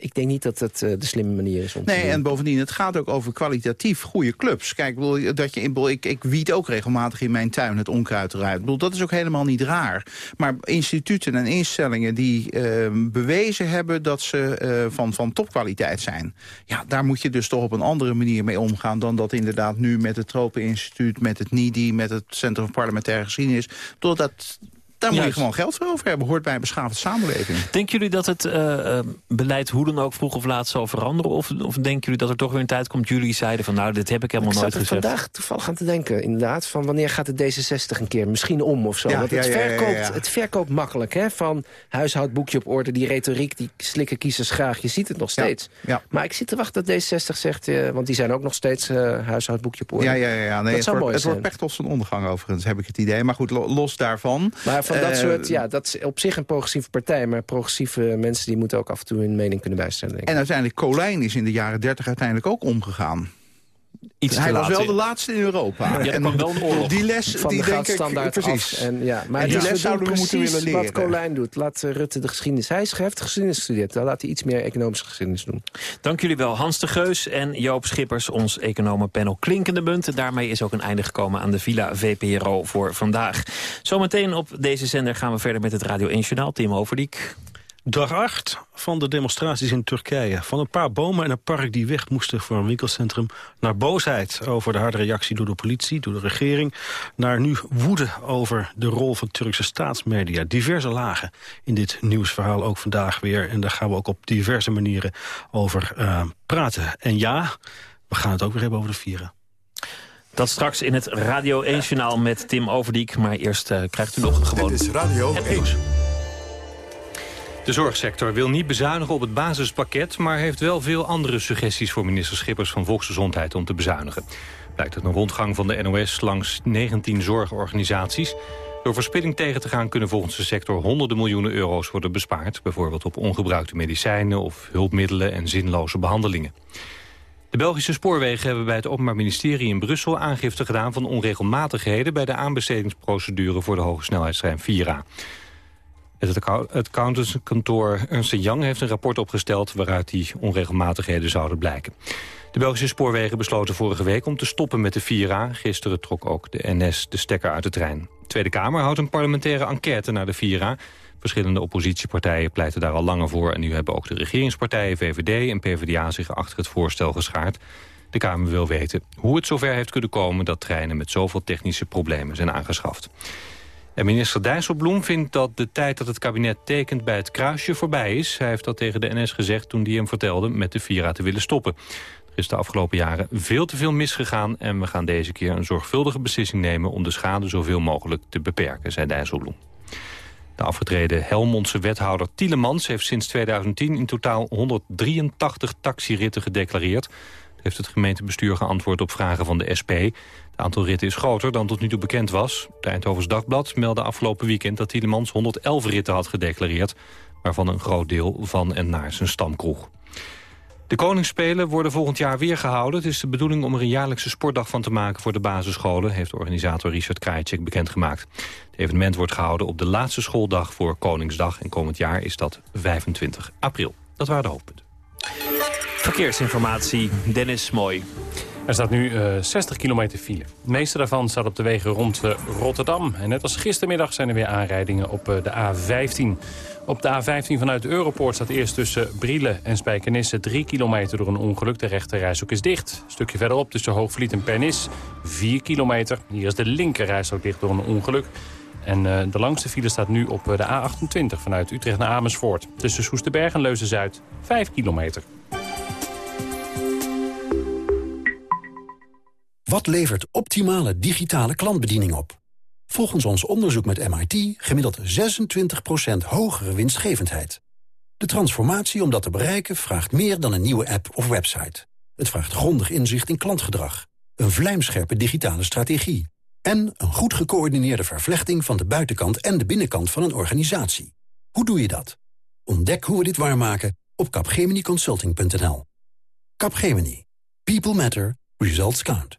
ik denk niet dat het uh, de slimme manier is om nee, en bovendien, het gaat ook over kwalitatief goede clubs. Kijk, bedoel, dat je, bedoel, ik, ik wiet ook regelmatig in mijn tuin het onkruid eruit. Bedoel, dat is ook helemaal niet raar. Maar instituten en instellingen die uh, bewezen hebben... dat ze uh, van, van topkwaliteit zijn... ja, daar moet je dus toch op een andere manier mee omgaan... dan dat inderdaad nu met het Tropeninstituut, met het NIDI... met het Centrum voor Parlementaire Geschiedenis... doordat daar moet Juist. je gewoon geld voor over hebben. Hoort bij een beschaafde samenleving. Denken jullie dat het uh, beleid hoe dan ook vroeg of laat zal veranderen? Of, of denken jullie dat er toch weer een tijd komt... jullie zeiden van nou, dit heb ik helemaal ik nooit gezegd. Ik vandaag toevallig aan te denken, inderdaad... van wanneer gaat het D66 een keer misschien om of zo. Ja, Want het, ja, verkoopt, ja, het verkoopt makkelijk, hè? Van huishoudboekje op orde, die retoriek... die slikken kiezers graag, je ziet het nog steeds. Maar ik zit te wachten dat D66 zegt... Uh, want die zijn ook nog steeds uh, huishoudboekje op orde. Ja, ja, ja. Nee, dat het, wordt, het wordt Pechtold zijn ondergang overigens, heb ik het idee. Maar goed, los daarvan... Maar van dat soort, ja, dat is op zich een progressieve partij... maar progressieve mensen die moeten ook af en toe hun mening kunnen bijstellen. En uiteindelijk, Colijn is in de jaren dertig uiteindelijk ook omgegaan. Iets Hij te was wel de laatste in Europa. Ja, wel een oorlog. Die les, van die de denk ik, goudstandaard precies. af. En, ja, maar En die les zouden we moeten precies willen wat leren. Colijn doet. Laat eh, Rutte de geschiedenis... Hij heeft geschiedenis gestudeerd. Dan laat hij iets meer economische geschiedenis doen. Dank jullie wel, Hans de Geus en Joop Schippers, ons economenpanel Klinkende Munt. Daarmee is ook een einde gekomen aan de Villa VPRO voor vandaag. Zometeen op deze zender gaan we verder met het Radio 1 Journaal. Tim Overdiek. Dag 8 van de demonstraties in Turkije. Van een paar bomen en een park die weg moesten voor een winkelcentrum... naar boosheid over de harde reactie door de politie, door de regering... naar nu woede over de rol van Turkse staatsmedia. Diverse lagen in dit nieuwsverhaal ook vandaag weer. En daar gaan we ook op diverse manieren over uh, praten. En ja, we gaan het ook weer hebben over de vieren. Dat straks in het Radio 1 Journaal met Tim Overdiek. Maar eerst uh, krijgt u nog gewoon... Dit is Radio 1. De zorgsector wil niet bezuinigen op het basispakket... maar heeft wel veel andere suggesties voor minister Schippers van Volksgezondheid om te bezuinigen. Blijkt uit een rondgang van de NOS langs 19 zorgorganisaties. Door verspilling tegen te gaan kunnen volgens de sector honderden miljoenen euro's worden bespaard. Bijvoorbeeld op ongebruikte medicijnen of hulpmiddelen en zinloze behandelingen. De Belgische spoorwegen hebben bij het Openbaar Ministerie in Brussel aangifte gedaan van onregelmatigheden bij de aanbestedingsprocedure voor de hogesnelheidstrein Vira. Het accountantskantoor Ernst Young heeft een rapport opgesteld... waaruit die onregelmatigheden zouden blijken. De Belgische spoorwegen besloten vorige week om te stoppen met de Vira. Gisteren trok ook de NS de stekker uit de trein. De Tweede Kamer houdt een parlementaire enquête naar de Vira. Verschillende oppositiepartijen pleiten daar al langer voor... en nu hebben ook de regeringspartijen VVD en PvdA zich achter het voorstel geschaard. De Kamer wil weten hoe het zover heeft kunnen komen... dat treinen met zoveel technische problemen zijn aangeschaft. Minister Dijsselbloem vindt dat de tijd dat het kabinet tekent bij het kruisje voorbij is. Hij heeft dat tegen de NS gezegd toen hij hem vertelde met de Vira te willen stoppen. Er is de afgelopen jaren veel te veel misgegaan... en we gaan deze keer een zorgvuldige beslissing nemen... om de schade zoveel mogelijk te beperken, zei Dijsselbloem. De afgetreden Helmondse wethouder Tielemans heeft sinds 2010 in totaal 183 taxiritten gedeclareerd heeft het gemeentebestuur geantwoord op vragen van de SP. Het aantal ritten is groter dan tot nu toe bekend was. Het Eindhovens Dagblad meldde afgelopen weekend dat Tielemans 111 ritten had gedeclareerd... waarvan een groot deel van en naar zijn stamkroeg. De Koningsspelen worden volgend jaar weer gehouden. Het is de bedoeling om er een jaarlijkse sportdag van te maken voor de basisscholen... heeft organisator Richard Krajicek bekendgemaakt. Het evenement wordt gehouden op de laatste schooldag voor Koningsdag... en komend jaar is dat 25 april. Dat waren de hoofdpunten. Verkeersinformatie, Dennis Mooi. Er staat nu uh, 60 kilometer file. De meeste daarvan staat op de wegen rond uh, Rotterdam. En net als gistermiddag zijn er weer aanrijdingen op uh, de A15. Op de A15 vanuit de Europoort staat eerst tussen Brielen en Spijkenisse 3 kilometer door een ongeluk. De rechterrijstrook is dicht. Een stukje verderop tussen Hoogvliet en Pernis 4 kilometer. Hier is de linkerrijstrook dicht door een ongeluk. En de langste file staat nu op de A28 vanuit Utrecht naar Amersfoort. Tussen Soesterberg en Leuzen-Zuid 5 kilometer. Wat levert optimale digitale klantbediening op? Volgens ons onderzoek met MIT gemiddeld 26% hogere winstgevendheid. De transformatie om dat te bereiken vraagt meer dan een nieuwe app of website. Het vraagt grondig inzicht in klantgedrag, een vlijmscherpe digitale strategie... en een goed gecoördineerde vervlechting van de buitenkant en de binnenkant van een organisatie. Hoe doe je dat? Ontdek hoe we dit waarmaken op capgeminiconsulting.nl. Capgemini. People matter. Results count.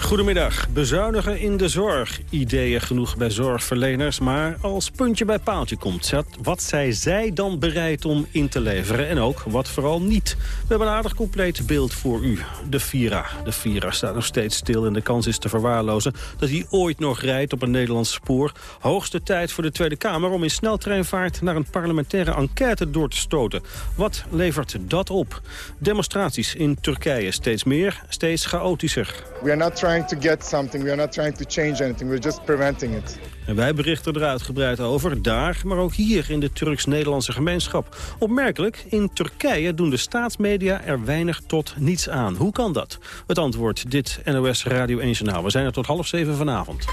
Goedemiddag. Bezuinigen in de zorg. Ideeën genoeg bij zorgverleners, maar als puntje bij paaltje komt... wat zijn zij dan bereid om in te leveren en ook wat vooral niet. We hebben een aardig compleet beeld voor u. De Vira. De Vira staat nog steeds stil en de kans is te verwaarlozen... dat hij ooit nog rijdt op een Nederlands spoor. Hoogste tijd voor de Tweede Kamer om in sneltreinvaart... naar een parlementaire enquête door te stoten. Wat levert dat op? Demonstraties in Turkije steeds meer, steeds chaotischer. We are not trying to get something. We are not trying to change anything. We're just preventing it. En wij berichten er uitgebreid over, daar, maar ook hier in de Turks-Nederlandse gemeenschap. Opmerkelijk, in Turkije doen de staatsmedia er weinig tot niets aan. Hoe kan dat? Het antwoord dit NOS Radio 1 Journaal. We zijn er tot half zeven vanavond.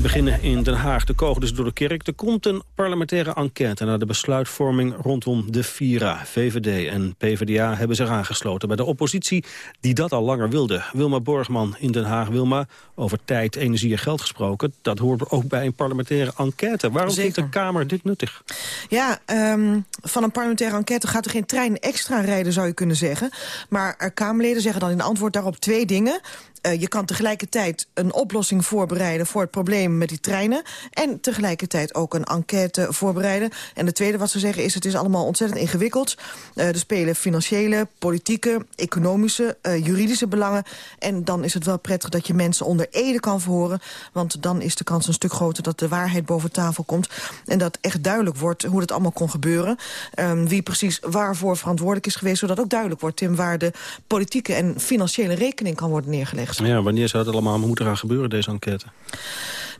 We beginnen in Den Haag. De kogel dus door de kerk. Er komt een parlementaire enquête naar de besluitvorming rondom de Vira. VVD en PvdA hebben zich aangesloten bij de oppositie die dat al langer wilde. Wilma Borgman in Den Haag. Wilma, over tijd, energie en geld gesproken. Dat hoort ook bij een parlementaire enquête. Waarom vindt de Kamer dit nuttig? Ja, um, van een parlementaire enquête gaat er geen trein extra rijden, zou je kunnen zeggen. Maar Kamerleden zeggen dan in antwoord daarop twee dingen. Uh, je kan tegelijkertijd een oplossing voorbereiden voor het probleem met die treinen. En tegelijkertijd ook een enquête voorbereiden. En het tweede wat ze zeggen is, het is allemaal ontzettend ingewikkeld. Uh, er spelen financiële, politieke, economische, uh, juridische belangen. En dan is het wel prettig dat je mensen onder ede kan verhoren. Want dan is de kans een stuk groter dat de waarheid boven tafel komt. En dat echt duidelijk wordt hoe het allemaal kon gebeuren. Um, wie precies waarvoor verantwoordelijk is geweest. Zodat ook duidelijk wordt, Tim, waar de politieke en financiële rekening kan worden neergelegd. Wanneer zou dat allemaal moeten gaan gebeuren, deze enquête?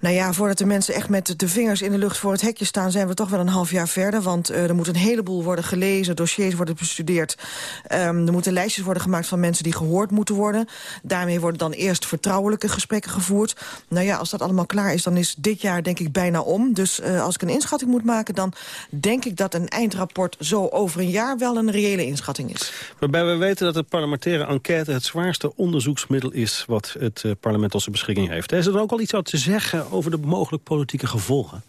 Nou ja, voordat de mensen echt met de vingers in de lucht voor het hekje staan... zijn we toch wel een half jaar verder. Want uh, er moet een heleboel worden gelezen, dossiers worden bestudeerd. Um, er moeten lijstjes worden gemaakt van mensen die gehoord moeten worden. Daarmee worden dan eerst vertrouwelijke gesprekken gevoerd. Nou ja, als dat allemaal klaar is, dan is dit jaar denk ik bijna om. Dus uh, als ik een inschatting moet maken, dan denk ik dat een eindrapport... zo over een jaar wel een reële inschatting is. Waarbij we weten dat de parlementaire enquête... het zwaarste onderzoeksmiddel is wat het uh, parlement als beschikking heeft. Is er ook al iets uit te zeggen over de mogelijk politieke gevolgen?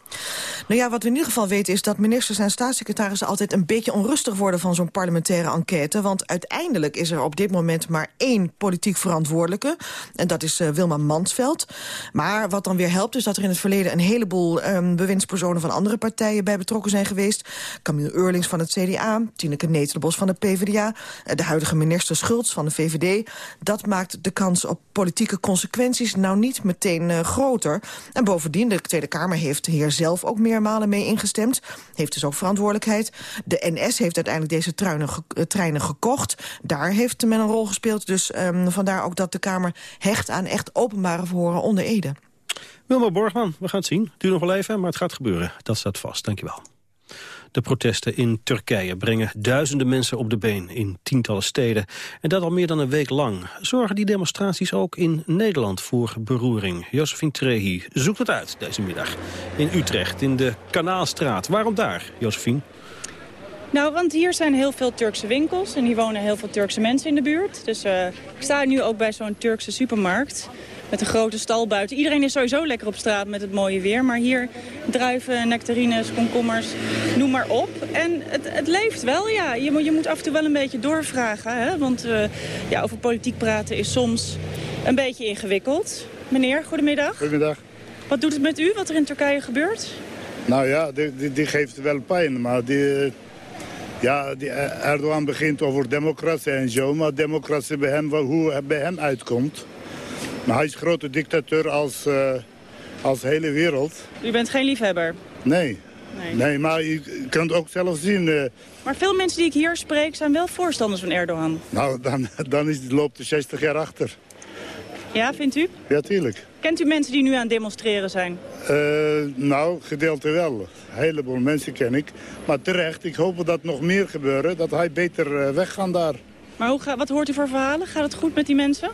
Nou ja, wat we in ieder geval weten is dat ministers en staatssecretarissen altijd een beetje onrustig worden van zo'n parlementaire enquête. Want uiteindelijk is er op dit moment maar één politiek verantwoordelijke. En dat is uh, Wilma Mansveld. Maar wat dan weer helpt is dat er in het verleden een heleboel um, bewindspersonen van andere partijen bij betrokken zijn geweest. Camille Eurlings van het CDA, Tineke Netelenbos van de PvdA, de huidige minister Schultz van de VVD. Dat maakt de kans op politieke consequenties nou niet meteen uh, groter. En bovendien, de Tweede Kamer heeft hier zelf ook meermalen mee ingestemd. Heeft dus ook verantwoordelijkheid. De NS heeft uiteindelijk deze treinen, eh, treinen gekocht. Daar heeft men een rol gespeeld. Dus um, vandaar ook dat de Kamer hecht aan echt openbare verhoren onder Ede. Wilma Borgman, we gaan het zien. Duurt nog wel even, maar het gaat gebeuren. Dat staat vast. Dankjewel. De protesten in Turkije brengen duizenden mensen op de been in tientallen steden. En dat al meer dan een week lang. Zorgen die demonstraties ook in Nederland voor beroering? Josephine Trehi zoekt het uit deze middag in Utrecht, in de Kanaalstraat. Waarom daar, Josephine? Nou, want hier zijn heel veel Turkse winkels en hier wonen heel veel Turkse mensen in de buurt. Dus uh, ik sta nu ook bij zo'n Turkse supermarkt met een grote stal buiten. Iedereen is sowieso lekker op straat met het mooie weer. Maar hier druiven, nectarines, komkommers, noem maar op. En het, het leeft wel, ja. Je moet, je moet af en toe wel een beetje doorvragen. Hè? Want uh, ja, over politiek praten is soms een beetje ingewikkeld. Meneer, goedemiddag. Goedemiddag. Wat doet het met u, wat er in Turkije gebeurt? Nou ja, die, die, die geeft wel pijn. Maar die, ja, die Erdogan begint over democratie en zo. Maar democratie bij hem, hoe het bij hem uitkomt... Maar hij is grote dictateur als, uh, als de hele wereld. U bent geen liefhebber? Nee. Nee, nee maar je kunt ook zelf zien... Uh... Maar veel mensen die ik hier spreek zijn wel voorstanders van Erdogan. Nou, dan, dan is, loopt hij 60 jaar achter. Ja, vindt u? Ja, tuurlijk. Kent u mensen die nu aan het demonstreren zijn? Uh, nou, gedeelte wel. Een heleboel mensen ken ik. Maar terecht, ik hoop dat nog meer gebeuren. Dat hij beter uh, weggaat daar. Maar hoe ga, wat hoort u voor verhalen? Gaat het goed met die mensen?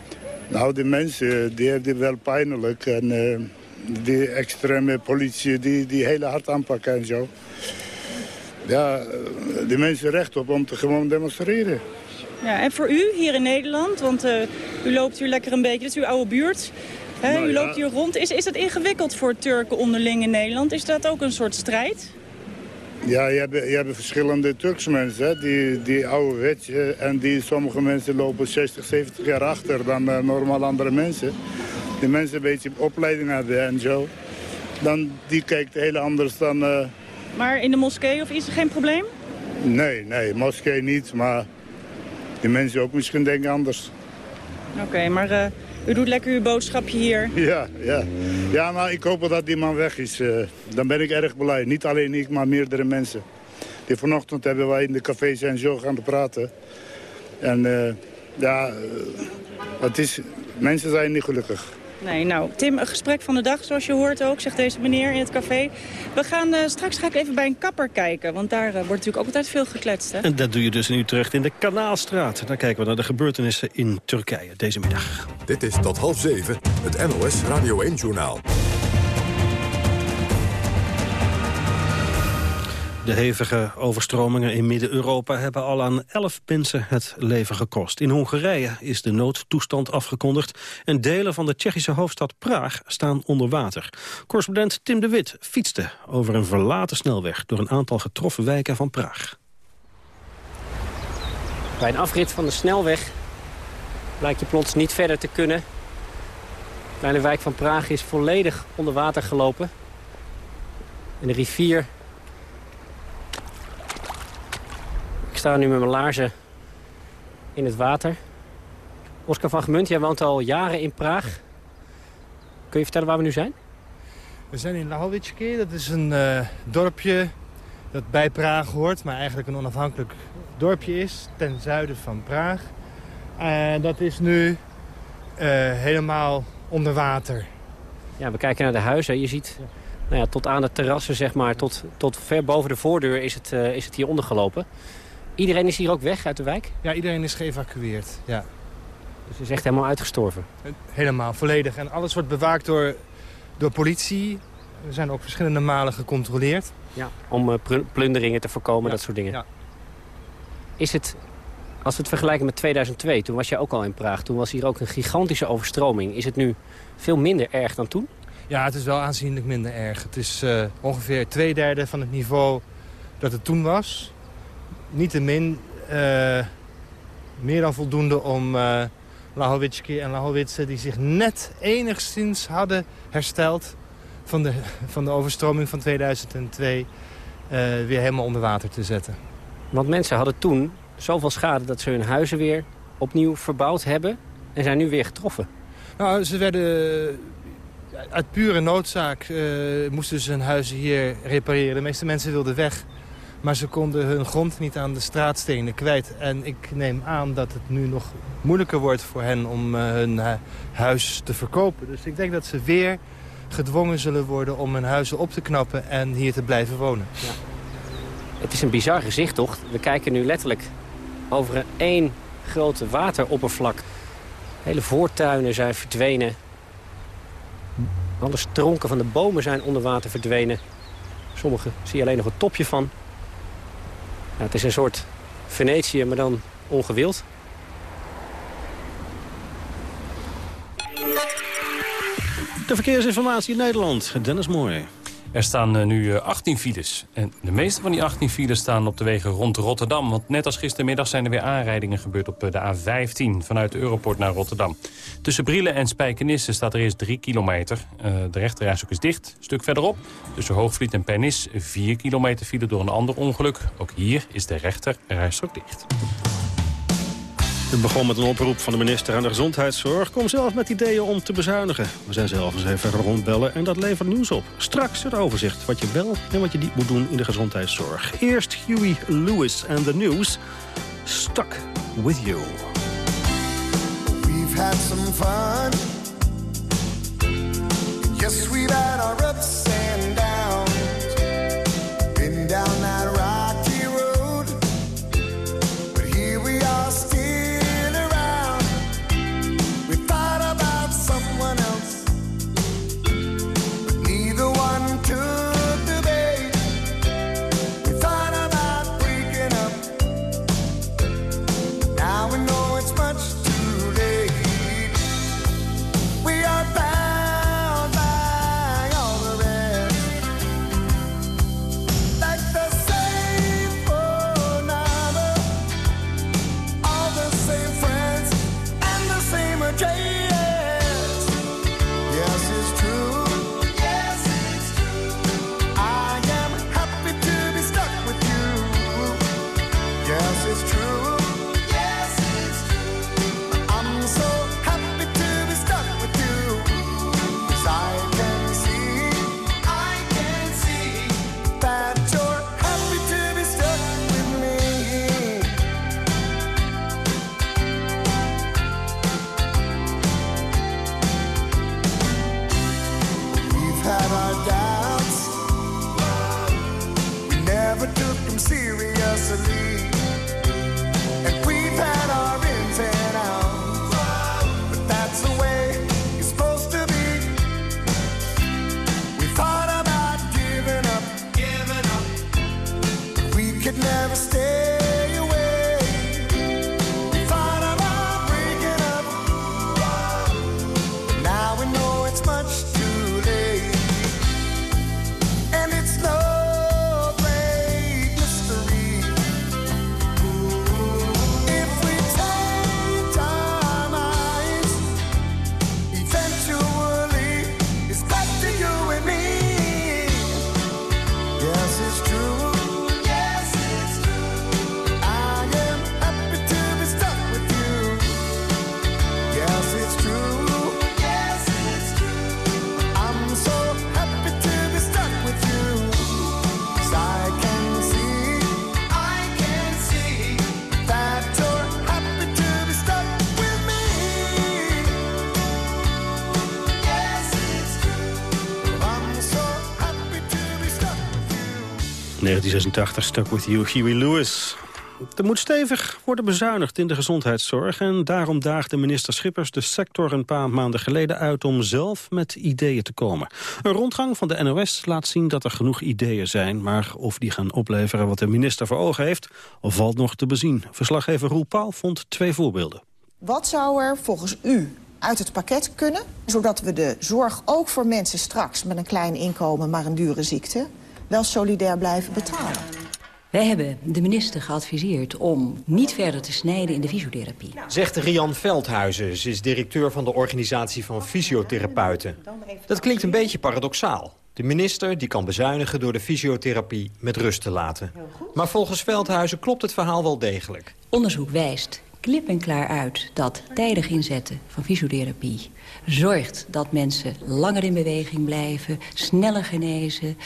Nou, die mensen die hebben het wel pijnlijk. En uh, die extreme politie die, die hele hard aanpakken en zo. Ja, de mensen recht op om te gewoon demonstreren. Ja, en voor u hier in Nederland, want uh, u loopt hier lekker een beetje, dit is uw oude buurt. Hè? Nou, u loopt hier rond. Is, is dat ingewikkeld voor Turken onderling in Nederland? Is dat ook een soort strijd? Ja, je hebt, je hebt verschillende Turkse mensen, hè, die, die ouderwets. En die, sommige mensen lopen 60, 70 jaar achter dan uh, normaal andere mensen. Die mensen een beetje opleiding hebben en zo. Dan, die kijkt heel anders dan... Uh... Maar in de moskee of is er geen probleem? Nee, nee, moskee niet, maar die mensen ook misschien denken anders. Oké, okay, maar... Uh... U doet lekker uw boodschapje hier. Ja, ja. ja maar ik hoop dat die man weg is. Uh, dan ben ik erg blij. Niet alleen ik, maar meerdere mensen. Die vanochtend hebben wij in de cafés en zo gaan praten. En uh, ja, uh, het is, mensen zijn niet gelukkig. Nee, nou, Tim, een gesprek van de dag, zoals je hoort ook, zegt deze meneer in het café. We gaan uh, straks ga ik even bij een kapper kijken, want daar uh, wordt natuurlijk ook altijd veel gekletst. Hè? En dat doe je dus in Utrecht in de Kanaalstraat. Dan kijken we naar de gebeurtenissen in Turkije deze middag. Dit is tot half zeven, het NOS Radio 1-journaal. De hevige overstromingen in Midden-Europa hebben al aan elf mensen het leven gekost. In Hongarije is de noodtoestand afgekondigd en delen van de Tsjechische hoofdstad Praag staan onder water. Correspondent Tim de Wit fietste over een verlaten snelweg door een aantal getroffen wijken van Praag. Bij een afrit van de snelweg blijkt je plots niet verder te kunnen. De kleine wijk van Praag is volledig onder water gelopen. En de rivier... sta nu met mijn laarzen in het water. Oscar van Gemunt, jij woont al jaren in Praag. Kun je vertellen waar we nu zijn? We zijn in Lahowicki. Dat is een uh, dorpje dat bij Praag hoort, maar eigenlijk een onafhankelijk dorpje is, ten zuiden van Praag. En dat is nu uh, helemaal onder water. Ja, we kijken naar de huizen. Je ziet nou ja, tot aan de terrassen, zeg maar, tot, tot ver boven de voordeur is het, uh, is het hier ondergelopen. Iedereen is hier ook weg uit de wijk? Ja, iedereen is geëvacueerd, ja. Dus het is echt helemaal uitgestorven? Helemaal, volledig. En alles wordt bewaakt door, door politie. Er zijn ook verschillende malen gecontroleerd. Ja, om uh, plunderingen te voorkomen, dat soort dingen. Ja. Is het, als we het vergelijken met 2002, toen was jij ook al in Praag. Toen was hier ook een gigantische overstroming. Is het nu veel minder erg dan toen? Ja, het is wel aanzienlijk minder erg. Het is uh, ongeveer twee derde van het niveau dat het toen was. Niettemin uh, meer dan voldoende om uh, en Lahowitze... die zich net enigszins hadden hersteld van de, van de overstroming van 2002... weer helemaal onder water te zetten. Want mensen hadden toen zoveel schade dat ze hun huizen weer opnieuw verbouwd hebben... en zijn nu weer getroffen. Nou, ze werden uit pure noodzaak uh, moesten ze hun huizen hier repareren. De meeste mensen wilden weg. Maar ze konden hun grond niet aan de straatstenen kwijt. En ik neem aan dat het nu nog moeilijker wordt voor hen om uh, hun huis te verkopen. Dus ik denk dat ze weer gedwongen zullen worden om hun huizen op te knappen en hier te blijven wonen. Ja. Het is een bizar gezicht, toch? We kijken nu letterlijk over één grote wateroppervlak. Hele voortuinen zijn verdwenen. Alle stronken van de bomen zijn onder water verdwenen. Sommige zie je alleen nog een topje van. Ja, het is een soort Venetië, maar dan ongewild. De verkeersinformatie in Nederland. Dennis Mooi. Er staan uh, nu 18 eh, files. En de meeste van die 18 files staan op de wegen rond Rotterdam. Want net als gistermiddag zijn er weer aanrijdingen gebeurd op eh, de A15... vanuit de Europort naar Rotterdam. Tussen Brielen en Spijkenisse staat er eerst 3 kilometer. De rechterrijstrook is dicht. Een stuk verderop, tussen Hoogvliet en Pernis... 4 kilometer file door een ander ongeluk. Ook hier is de rechterrijstrook dicht. Het begon met een oproep van de minister aan de Gezondheidszorg. Kom zelf met ideeën om te bezuinigen. We zijn zelf eens even rondbellen en dat levert nieuws op. Straks het overzicht wat je wel en wat je niet moet doen in de gezondheidszorg. Eerst Huey Lewis en the News. Stuck with you. We've had some fun. Yes, we've had our ups and downs. Been down that 1986, Stuck With You, Huey Lewis. Er moet stevig worden bezuinigd in de gezondheidszorg... en daarom daagde minister Schippers de sector een paar maanden geleden uit... om zelf met ideeën te komen. Een rondgang van de NOS laat zien dat er genoeg ideeën zijn... maar of die gaan opleveren wat de minister voor ogen heeft... valt nog te bezien. Verslaggever Roel Paul vond twee voorbeelden. Wat zou er volgens u uit het pakket kunnen... zodat we de zorg ook voor mensen straks met een klein inkomen... maar een dure ziekte, wel solidair blijven betalen? Wij hebben de minister geadviseerd om niet verder te snijden in de fysiotherapie. Zegt Rian Veldhuizen, ze is directeur van de organisatie van fysiotherapeuten. Dat klinkt een beetje paradoxaal. De minister die kan bezuinigen door de fysiotherapie met rust te laten. Maar volgens Veldhuizen klopt het verhaal wel degelijk. Onderzoek wijst klip en klaar uit dat tijdig inzetten van fysiotherapie... zorgt dat mensen langer in beweging blijven, sneller genezen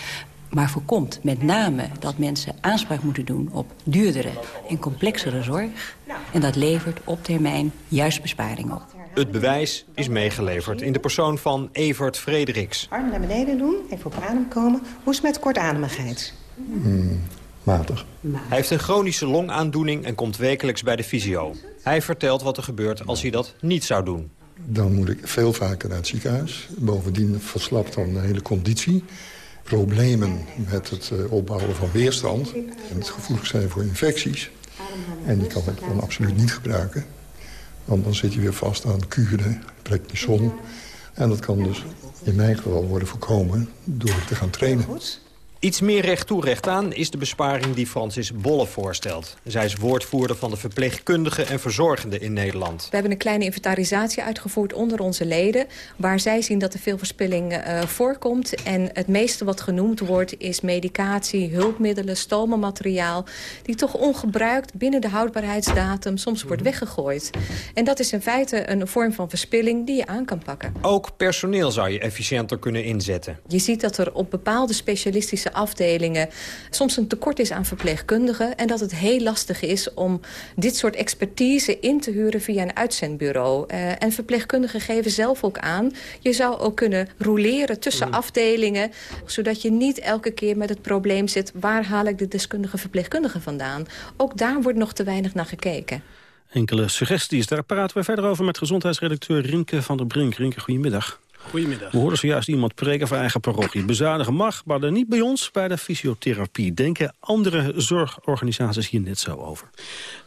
maar voorkomt met name dat mensen aanspraak moeten doen op duurdere en complexere zorg. En dat levert op termijn juist besparing op. Het bewijs is meegeleverd in de persoon van Evert Frederiks. Armen naar beneden doen, even op adem komen. Hoe is het met kortademigheid? Hmm, matig. Hij heeft een chronische longaandoening en komt wekelijks bij de fysio. Hij vertelt wat er gebeurt als hij dat niet zou doen. Dan moet ik veel vaker naar het ziekenhuis. Bovendien verslapt dan de hele conditie problemen met het eh, opbouwen van weerstand... en het gevoelig zijn voor infecties. En die kan ik dan absoluut niet gebruiken. Want dan zit je weer vast aan kuren, prednison. En dat kan dus in mijn geval worden voorkomen door te gaan trainen. Iets meer recht toe recht aan is de besparing die Francis Bolle voorstelt. Zij is woordvoerder van de verpleegkundigen en verzorgenden in Nederland. We hebben een kleine inventarisatie uitgevoerd onder onze leden... waar zij zien dat er veel verspilling uh, voorkomt. En het meeste wat genoemd wordt is medicatie, hulpmiddelen, stomenmateriaal... die toch ongebruikt binnen de houdbaarheidsdatum soms wordt weggegooid. En dat is in feite een vorm van verspilling die je aan kan pakken. Ook personeel zou je efficiënter kunnen inzetten. Je ziet dat er op bepaalde specialistische afdelingen soms een tekort is aan verpleegkundigen... en dat het heel lastig is om dit soort expertise in te huren via een uitzendbureau. Uh, en verpleegkundigen geven zelf ook aan... je zou ook kunnen roleren tussen mm. afdelingen... zodat je niet elke keer met het probleem zit... waar haal ik de deskundige verpleegkundige vandaan? Ook daar wordt nog te weinig naar gekeken. Enkele suggesties, daar praten we verder over met gezondheidsredacteur Rinke van der Brink. Rinke, goedemiddag. Goedemiddag. We hoorden zojuist iemand preken voor eigen parochie. Bezuinigen mag, maar dan niet bij ons, bij de fysiotherapie. Denken andere zorgorganisaties hier net zo over?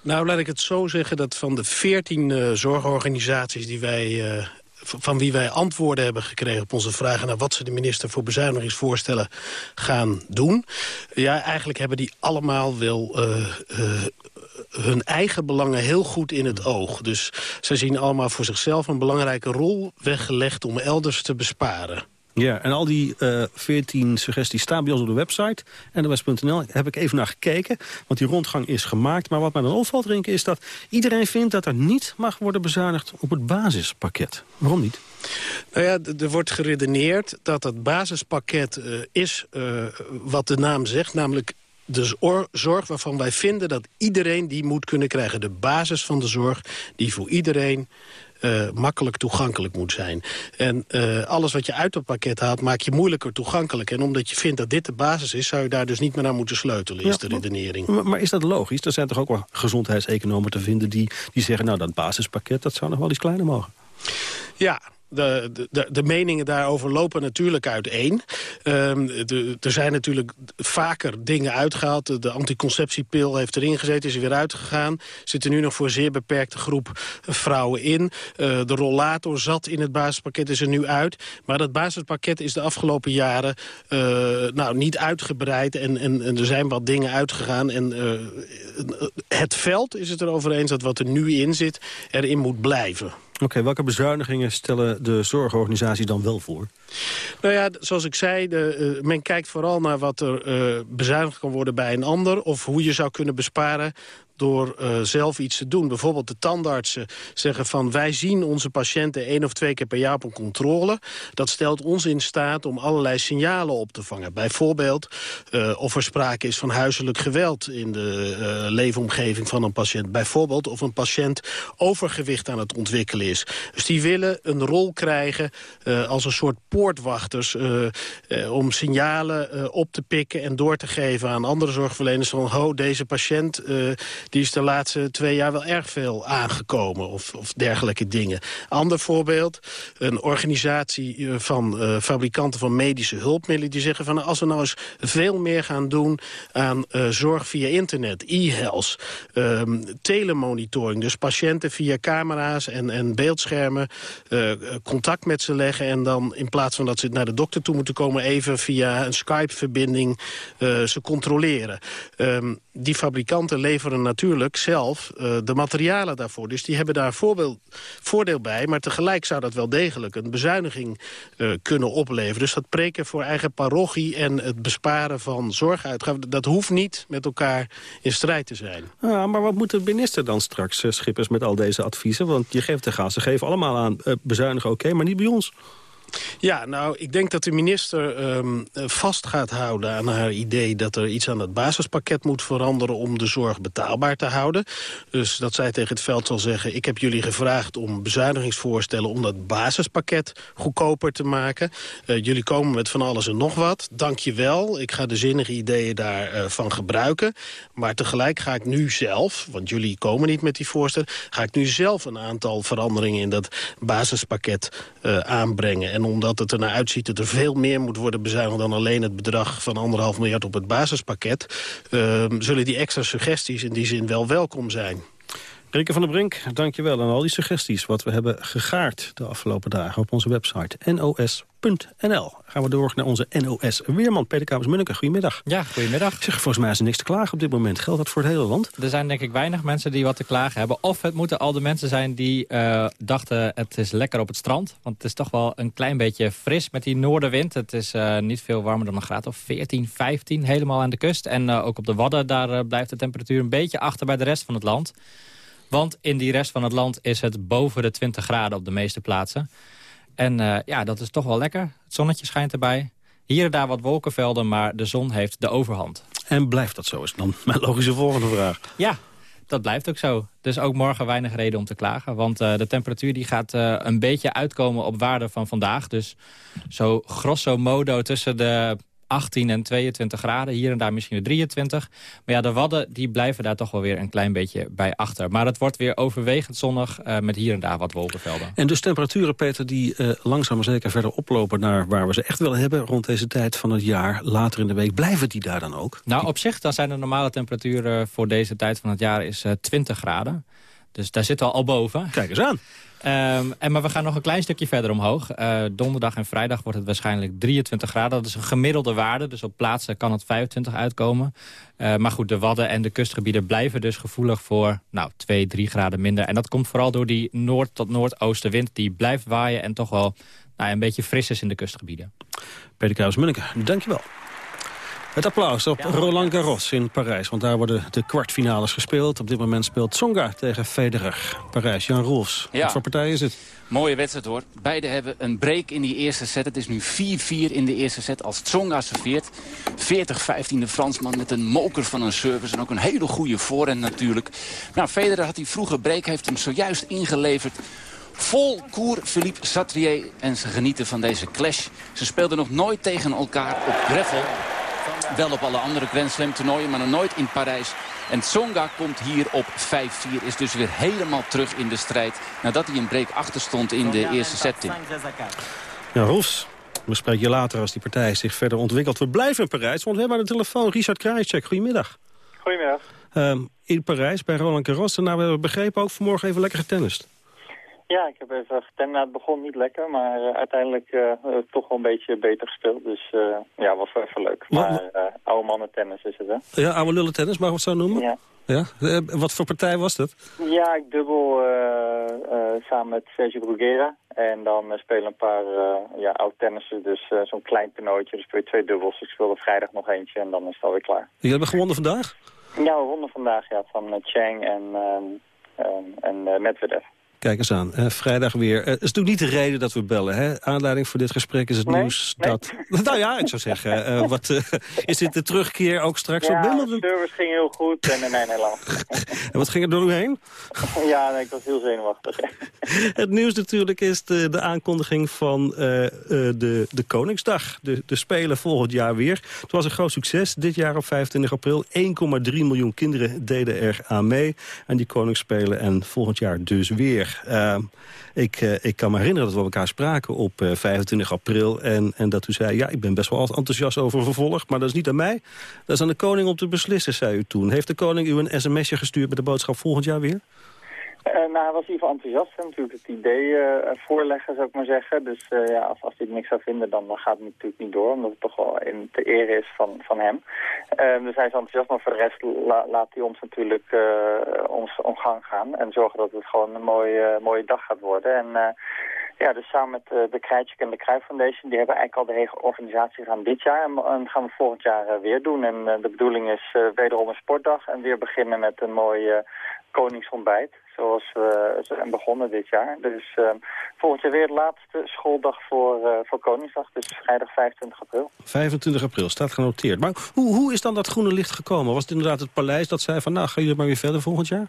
Nou, laat ik het zo zeggen dat van de veertien uh, zorgorganisaties die wij... Uh, van wie wij antwoorden hebben gekregen op onze vragen... naar wat ze de minister voor bezuinigingsvoorstellen gaan doen. Ja, eigenlijk hebben die allemaal wel uh, hun eigen belangen heel goed in het oog. Dus zij zien allemaal voor zichzelf een belangrijke rol weggelegd... om elders te besparen. Ja, en al die uh, eh, 14 suggesties staan bij ons op de website. NOS.nl heb ik even naar gekeken, want die rondgang is gemaakt. Maar wat mij dan opvalt, Rinke, is dat iedereen vindt dat er niet mag worden bezuinigd op het basispakket. Waarom niet? Nou ja, er wordt geredeneerd dat het basispakket uh, is uh, wat de naam zegt, namelijk de zorg waarvan wij vinden dat iedereen die moet kunnen krijgen. De basis van de zorg die voor iedereen uh, makkelijk toegankelijk moet zijn. En uh, alles wat je uit het pakket haalt, maak je moeilijker toegankelijk. En omdat je vindt dat dit de basis is, zou je daar dus niet meer naar moeten sleutelen, is de redenering. Maar, maar, is dat logisch? Er zijn toch ook wel gezondheidseconomen te vinden die, die zeggen... nou, dat basispakket, dat zou nog wel iets kleiner mogen. Ja, de, de, de meningen daarover lopen natuurlijk uiteen. Um, er zijn natuurlijk vaker dingen uitgehaald. De anticonceptiepil heeft erin gezeten, is er weer uitgegaan. Zit er nu nog voor een zeer beperkte groep vrouwen in. Uh, de rollator zat in het basispakket, is er nu uit. Maar dat basispakket is de afgelopen jaren uh, nou, niet uitgebreid. En, en, er zijn wat dingen uitgegaan. En uh, het veld is het erover eens dat wat er nu in zit erin moet blijven. Oké, welke bezuinigingen stellen de zorgorganisatie dan wel voor? Nou ja, zoals ik zei, de, uh, men kijkt vooral naar wat er uh, bezuinigd kan worden bij een ander... of hoe je zou kunnen besparen door uh, zelf iets te doen. Bijvoorbeeld de tandartsen zeggen van... wij zien onze patiënten één of twee keer per jaar op een controle. Dat stelt ons in staat om allerlei signalen op te vangen. Bijvoorbeeld uh, of er sprake is van huiselijk geweld... in de uh, leefomgeving van een patiënt. Bijvoorbeeld of een patiënt overgewicht aan het ontwikkelen is. Dus die willen een rol krijgen als een soort poortwachters... om signalen op te pikken en door te geven aan andere zorgverleners... van, ho, deze patiënt die is de laatste twee jaar wel erg veel aangekomen. Of, of dergelijke dingen. Ander voorbeeld, een organisatie eh, van uh, fabrikanten van medische hulpmiddelen... die zeggen van als we nou eens veel meer gaan doen aan uh, zorg via internet, e-health, um, telemonitoring. Dus patiënten via camera's en, en beeldschermen contact met ze leggen... en dan in plaats van dat ze naar de dokter toe moeten komen... even via een Skype-verbinding ze controleren. Um, die fabrikanten leveren natuurlijk zelf uh, de materialen daarvoor. Dus die hebben daar voordeel bij. Maar tegelijk zou dat wel degelijk een bezuiniging uh, kunnen opleveren. Dus dat preken voor eigen parochie en het besparen van zorguitgaven... dat hoeft niet met elkaar in strijd te zijn. Ja, maar wat moet de minister dan straks, uh, Schippers, met al deze adviezen? Want je geeft de gas, ze geven allemaal aan bezuinigen, oké, maar niet bij ons. Ja, nou, ik denk dat de minister um, vast gaat houden aan haar idee... dat er iets aan het basispakket moet veranderen om de zorg betaalbaar te houden. Dus dat zij tegen het veld zal zeggen... ik heb jullie gevraagd om bezuinigingsvoorstellen om dat basispakket goedkoper te maken. Uh, jullie komen met van alles en nog wat. Dank je wel. Ik ga de zinnige ideeën daarvan uh, van gebruiken. Maar tegelijk ga ik nu zelf, want jullie komen niet met die voorstellen... ga ik nu zelf een aantal veranderingen in dat basispakket aanbrengen. En omdat het er naar uitziet dat er veel meer moet worden bezuinigd... dan alleen het bedrag van anderhalf miljard op het basispakket... Uh, zullen die extra suggesties in die zin wel welkom zijn. Rikke van der Brink, dankjewel. En al die suggesties wat we hebben gegaard de afgelopen dagen op onze website nos.nl. Gaan we door naar onze NOS-weerman Peter Kamers-Munneke. Goedemiddag. Ja, goedemiddag. Zeg, volgens mij is er niks te klagen op dit moment. Geldt dat voor het hele land? Er zijn denk ik weinig mensen die wat te klagen hebben. Of het moeten al de mensen zijn die uh, dachten het is lekker op het strand. Want het is toch wel een klein beetje fris met die noordenwind. Het is uh, niet veel warmer dan een graad of 14, 15 helemaal aan de kust. En uh, ook op de Wadden, daar blijft de temperatuur een beetje achter bij de rest van het land. Want in die rest van het land is het boven de 20 graden op de meeste plaatsen. En uh, ja, dat is toch wel lekker. Het zonnetje schijnt erbij. Hier en daar wat wolkenvelden, maar de zon heeft de overhand. En blijft dat zo, is dan mijn logische volgende vraag. Ja, dat blijft ook zo. Dus ook morgen weinig reden om te klagen. Want uh, de temperatuur die gaat uh, een beetje uitkomen op waarde van vandaag. Dus zo grosso modo tussen de 18 en 22 graden. Hier en daar misschien 23. Maar ja, de Wadden die blijven daar toch wel weer een klein beetje bij achter. Maar het wordt weer overwegend zonnig uh, met hier en daar wat wolkenvelden. En dus temperaturen, Peter, die uh, langzaam maar zeker verder oplopen... naar waar we ze echt willen hebben rond deze tijd van het jaar. Later in de week, blijven die daar dan ook? Nou, op zich dan zijn de normale temperaturen voor deze tijd van het jaar is uh, 20 graden. Dus daar zitten we al boven. Kijk eens aan. Um, en, maar we gaan nog een klein stukje verder omhoog. Uh, donderdag en vrijdag wordt het waarschijnlijk 23 graden. Dat is een gemiddelde waarde, dus op plaatsen kan het 25 uitkomen. Uh, maar goed, de Wadden en de kustgebieden blijven dus gevoelig voor nou, 2, 3 graden minder. En dat komt vooral door die noord- tot noordoostenwind die blijft waaien... en toch wel nou, een beetje fris is in de kustgebieden. Peter Kous-Munneke, dankjewel. Het applaus op Roland Garros in Parijs. Want daar worden de kwartfinales gespeeld. Op dit moment speelt Tsonga tegen Federer. Parijs, Jan Rolfs. Ja. Wat voor partij is het? Mooie wedstrijd hoor. Beiden hebben een break in die eerste set. Het is nu 4-4 in de eerste set als Tsonga serveert. 40-15 de Fransman met een moker van een service. En ook een hele goede voorhand natuurlijk. Nou, Federer had die vroege break, heeft hem zojuist ingeleverd. Vol koer Philippe Satrier en ze genieten van deze clash. Ze speelden nog nooit tegen elkaar op gravel. Wel op alle andere Grand Slam toernooien, maar nog nooit in Parijs. En Tsonga komt hier op 5-4. Is dus weer helemaal terug in de strijd. Nadat hij een break achter stond in de eerste set. Ja, Rolfs, we spreken je later als die partij zich verder ontwikkelt. We blijven in Parijs, want we hebben aan de telefoon Richard Krajicek. Goedemiddag. Goedemiddag. Um, in Parijs, bij Roland Garros. Nou, we hebben begrepen ook vanmorgen even lekker getennist. Ja, ik heb even getennist. Het begon niet lekker, maar uh, uiteindelijk uh, toch wel een beetje beter gespeeld. Dus uh, ja, was wel even leuk. Wat, maar oude mannen tennis is het, hè? Ja, oude lullen tennis, mag ik het zo noemen? Ja. ja? wat voor partij was dat? Ja, ik dubbel samen met Sergio Bruguera. En dan spelen een paar ja, oud tennissen, dus zo'n klein toernooitje. Dus speel je twee dubbels. Ik speelde vrijdag nog eentje en dan is het alweer klaar. Jullie hebben gewonnen vandaag? Ja, we wonnen vandaag ja, van Chang en, en Medvedev. Kijk eens aan, uh, vrijdag weer. Het uh, is natuurlijk niet de reden dat we bellen. Hè? Aanleiding voor dit gesprek is het nee, nieuws nee. dat... nou ja, ik zou zeggen, uh, wat, is dit de terugkeer ook straks ja, op de service ging heel goed en nee, lang. en wat ging er door u heen? ja, nee, ik was heel zenuwachtig. het nieuws natuurlijk is de, de aankondiging van de, de Koningsdag. De, de Spelen volgend jaar weer. Het was een groot succes. Dit jaar op 25 april. 1,3 miljoen kinderen deden er aan mee. Aan die Koningsspelen. En volgend jaar dus weer. Uh, ik, uh, ik kan me herinneren dat we elkaar spraken op uh, 25 april. En, en dat u zei, ja, ik ben best wel enthousiast over vervolg. Maar dat is niet aan mij. Dat is aan de koning om te beslissen, zei u toen. Heeft de koning u een sms'je gestuurd met de boodschap volgend jaar weer? Uh, nou, hij was geval enthousiast. Natuurlijk het idee uh, voorleggen, zou ik maar zeggen. Dus ja, als, hij het niks zou vinden, dan, gaat het natuurlijk niet door. Omdat het toch wel in te ere is van, van hem. dus hij is enthousiast, maar voor de rest la, laat hij ons natuurlijk ons om gang gaan. En zorgen dat het gewoon een mooie, mooie dag gaat worden. En ja, dus samen met de Krijtjek en de Cruijff Foundation, die hebben eigenlijk al de hele organisatie gaan dit jaar en, gaan we volgend jaar weer doen. En de bedoeling is wederom een sportdag en weer beginnen met een mooi koningsontbijt, zoals we zijn begonnen dit jaar. Dus volgend jaar weer de laatste schooldag voor, voor Koningsdag, dus vrijdag 25 april. 25 april, staat genoteerd. Maar hoe, hoe is dan dat groene licht gekomen? Was het inderdaad het paleis dat zei van nou, gaan jullie maar weer verder volgend jaar?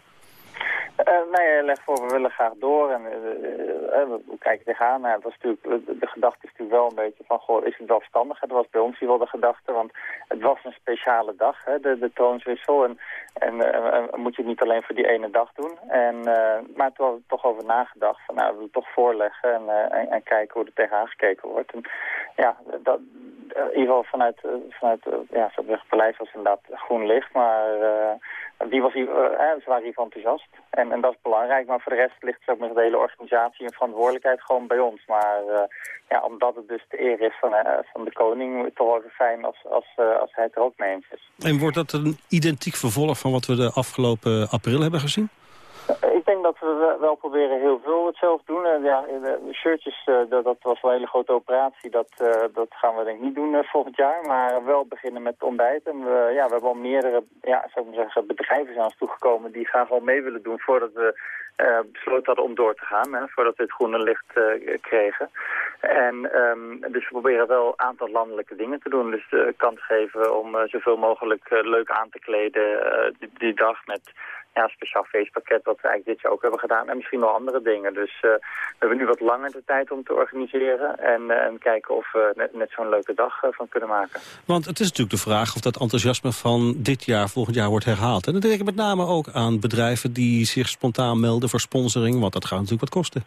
Nee, hij legt voor, we willen graag door en uh, uh, we kijken tegenaan. Nou, dat was natuurlijk, de, gedachte is natuurlijk wel een beetje van, goh, is het wel verstandig? Dat was bij ons hier wel de gedachte, want het was een speciale dag, hè, de, de. En, en moet je het niet alleen voor die ene dag doen. En, maar toen hadden we toch over nagedacht, van nou, we willen toch voorleggen en, en, en, kijken hoe er tegenaan gekeken wordt. En ja, dat, in ieder geval vanuit, vanuit ja, het paleis was inderdaad groen licht, maar die was hier, ze waren hier enthousiast. En, en dat is belangrijk, maar voor de rest ligt het ook met de hele organisatie en verantwoordelijkheid gewoon bij ons. Maar ja, omdat het dus de eer is van, van de koning, toch wel fijn als, als, als hij het er ook mee eens is. En wordt dat een identiek vervolg van wat we de afgelopen april hebben gezien? Ik denk dat we wel proberen heel veel hetzelfde doen. Ja, de shirtjes, uh, dat, dat, was wel een hele grote operatie. Dat, uh, dat gaan we denk ik niet doen volgend jaar. Maar wel beginnen met ontbijt. En we, ja, we hebben al meerdere ja, zou ik maar zeggen, bedrijven zijn ons toegekomen die graag al mee willen doen voordat we besloten hadden om door te gaan. Hè, voordat we het groene licht kregen. En um, dus we proberen wel een aantal landelijke dingen te doen. Dus de kans geven om zoveel mogelijk leuk aan te kleden die, die dag met ja, een speciaal feestpakket we eigenlijk dit jaar ook hebben gedaan. En misschien nog andere dingen. Dus uh, we hebben nu wat langer de tijd om te organiseren. En, uh, en kijken of we net, net zo'n leuke dag uh, van kunnen maken. Want het is natuurlijk de vraag of dat enthousiasme van dit jaar volgend jaar wordt herhaald. En dan denk ik met name ook aan bedrijven die zich spontaan melden voor sponsoring. Want dat gaat natuurlijk wat kosten.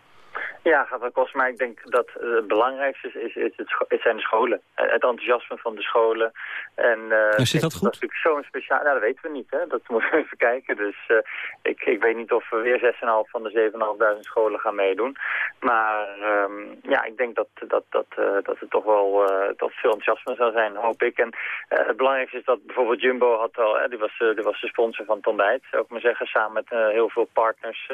Ja, gaat wel kosten. Maar ik denk dat het belangrijkste is, is, het, het, zijn de scholen. Het enthousiasme van de scholen. En, uh, en zit dat goed? Dat is natuurlijk zo'n speciaal... Nou, dat weten we niet. Hè? Dat moeten we even kijken. Dus uh, ik, ik weet niet of we weer 6,5 van de 7.500 scholen gaan meedoen. Maar um, ja, ik denk dat, dat, dat, uh, dat het toch wel dat veel enthousiasme zal zijn, hoop ik. En het belangrijkste is dat bijvoorbeeld Jumbo had al... die, was, die was de sponsor van het ontbijt, zou ik maar zeggen. Samen met heel veel partners.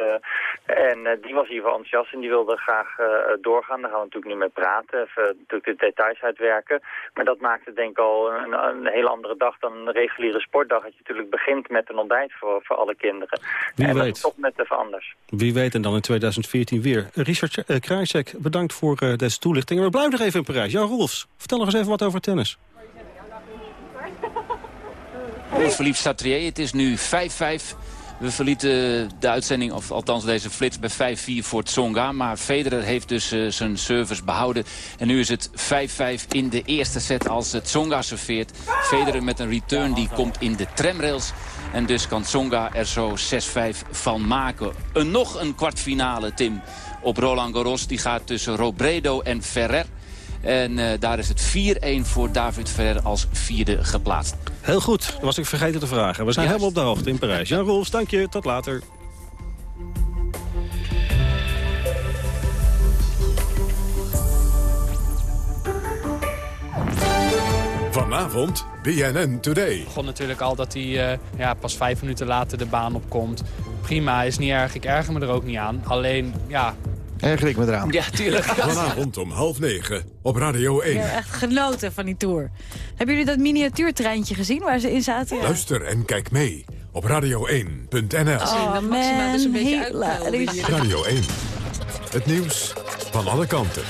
en die was hiervoor enthousiast en die wilde graag uh, doorgaan. Daar gaan we natuurlijk nu mee praten. Even natuurlijk de details uitwerken. Maar dat maakt het denk ik al een, een hele andere dag dan een reguliere sportdag. Dat je natuurlijk begint met een ontbijt voor, voor alle kinderen. Wie en weet. dat is toch net even anders. Wie weet en dan in 2014 weer. Richard uh, bedankt voor uh, deze toelichting. We blijven nog even in Parijs. Jan Rolfs, vertel nog eens even wat over tennis. Philippe Satrier, het is nu 5-5 we verlieten de uitzending, of althans deze flits, bij 5-4 voor Tsonga. Maar Federer heeft dus uh, zijn service behouden. En nu is het 5-5 in de eerste set als Tsonga serveert. Federer met een return die komt in de tramrails. En dus kan Tsonga er zo 6-5 van maken. Een, nog een kwartfinale, Tim, op Roland Garros. Die gaat tussen Robredo en Ferrer. En uh, daar is het 4-1 voor David Ferrer als vierde geplaatst. Heel goed, dat was ik vergeten te vragen. We zijn Juist. helemaal op de hoogte in Parijs. Jan Rolfs, dank je. Tot later. Vanavond BNN Today. Het begon natuurlijk al dat hij uh, ja, pas vijf minuten later de baan opkomt. Prima, is niet erg. Ik erger me er ook niet aan. Alleen, ja, Erger ik me eraan. Ja, tuurlijk. Vanavond om half negen op Radio 1. Ik heb echt genoten van die tour. Hebben jullie dat miniatuurtreintje gezien waar ze in zaten? Luister en kijk mee op radio1.nl. Oh man, hilarisch. Radio 1. Het nieuws van alle kanten.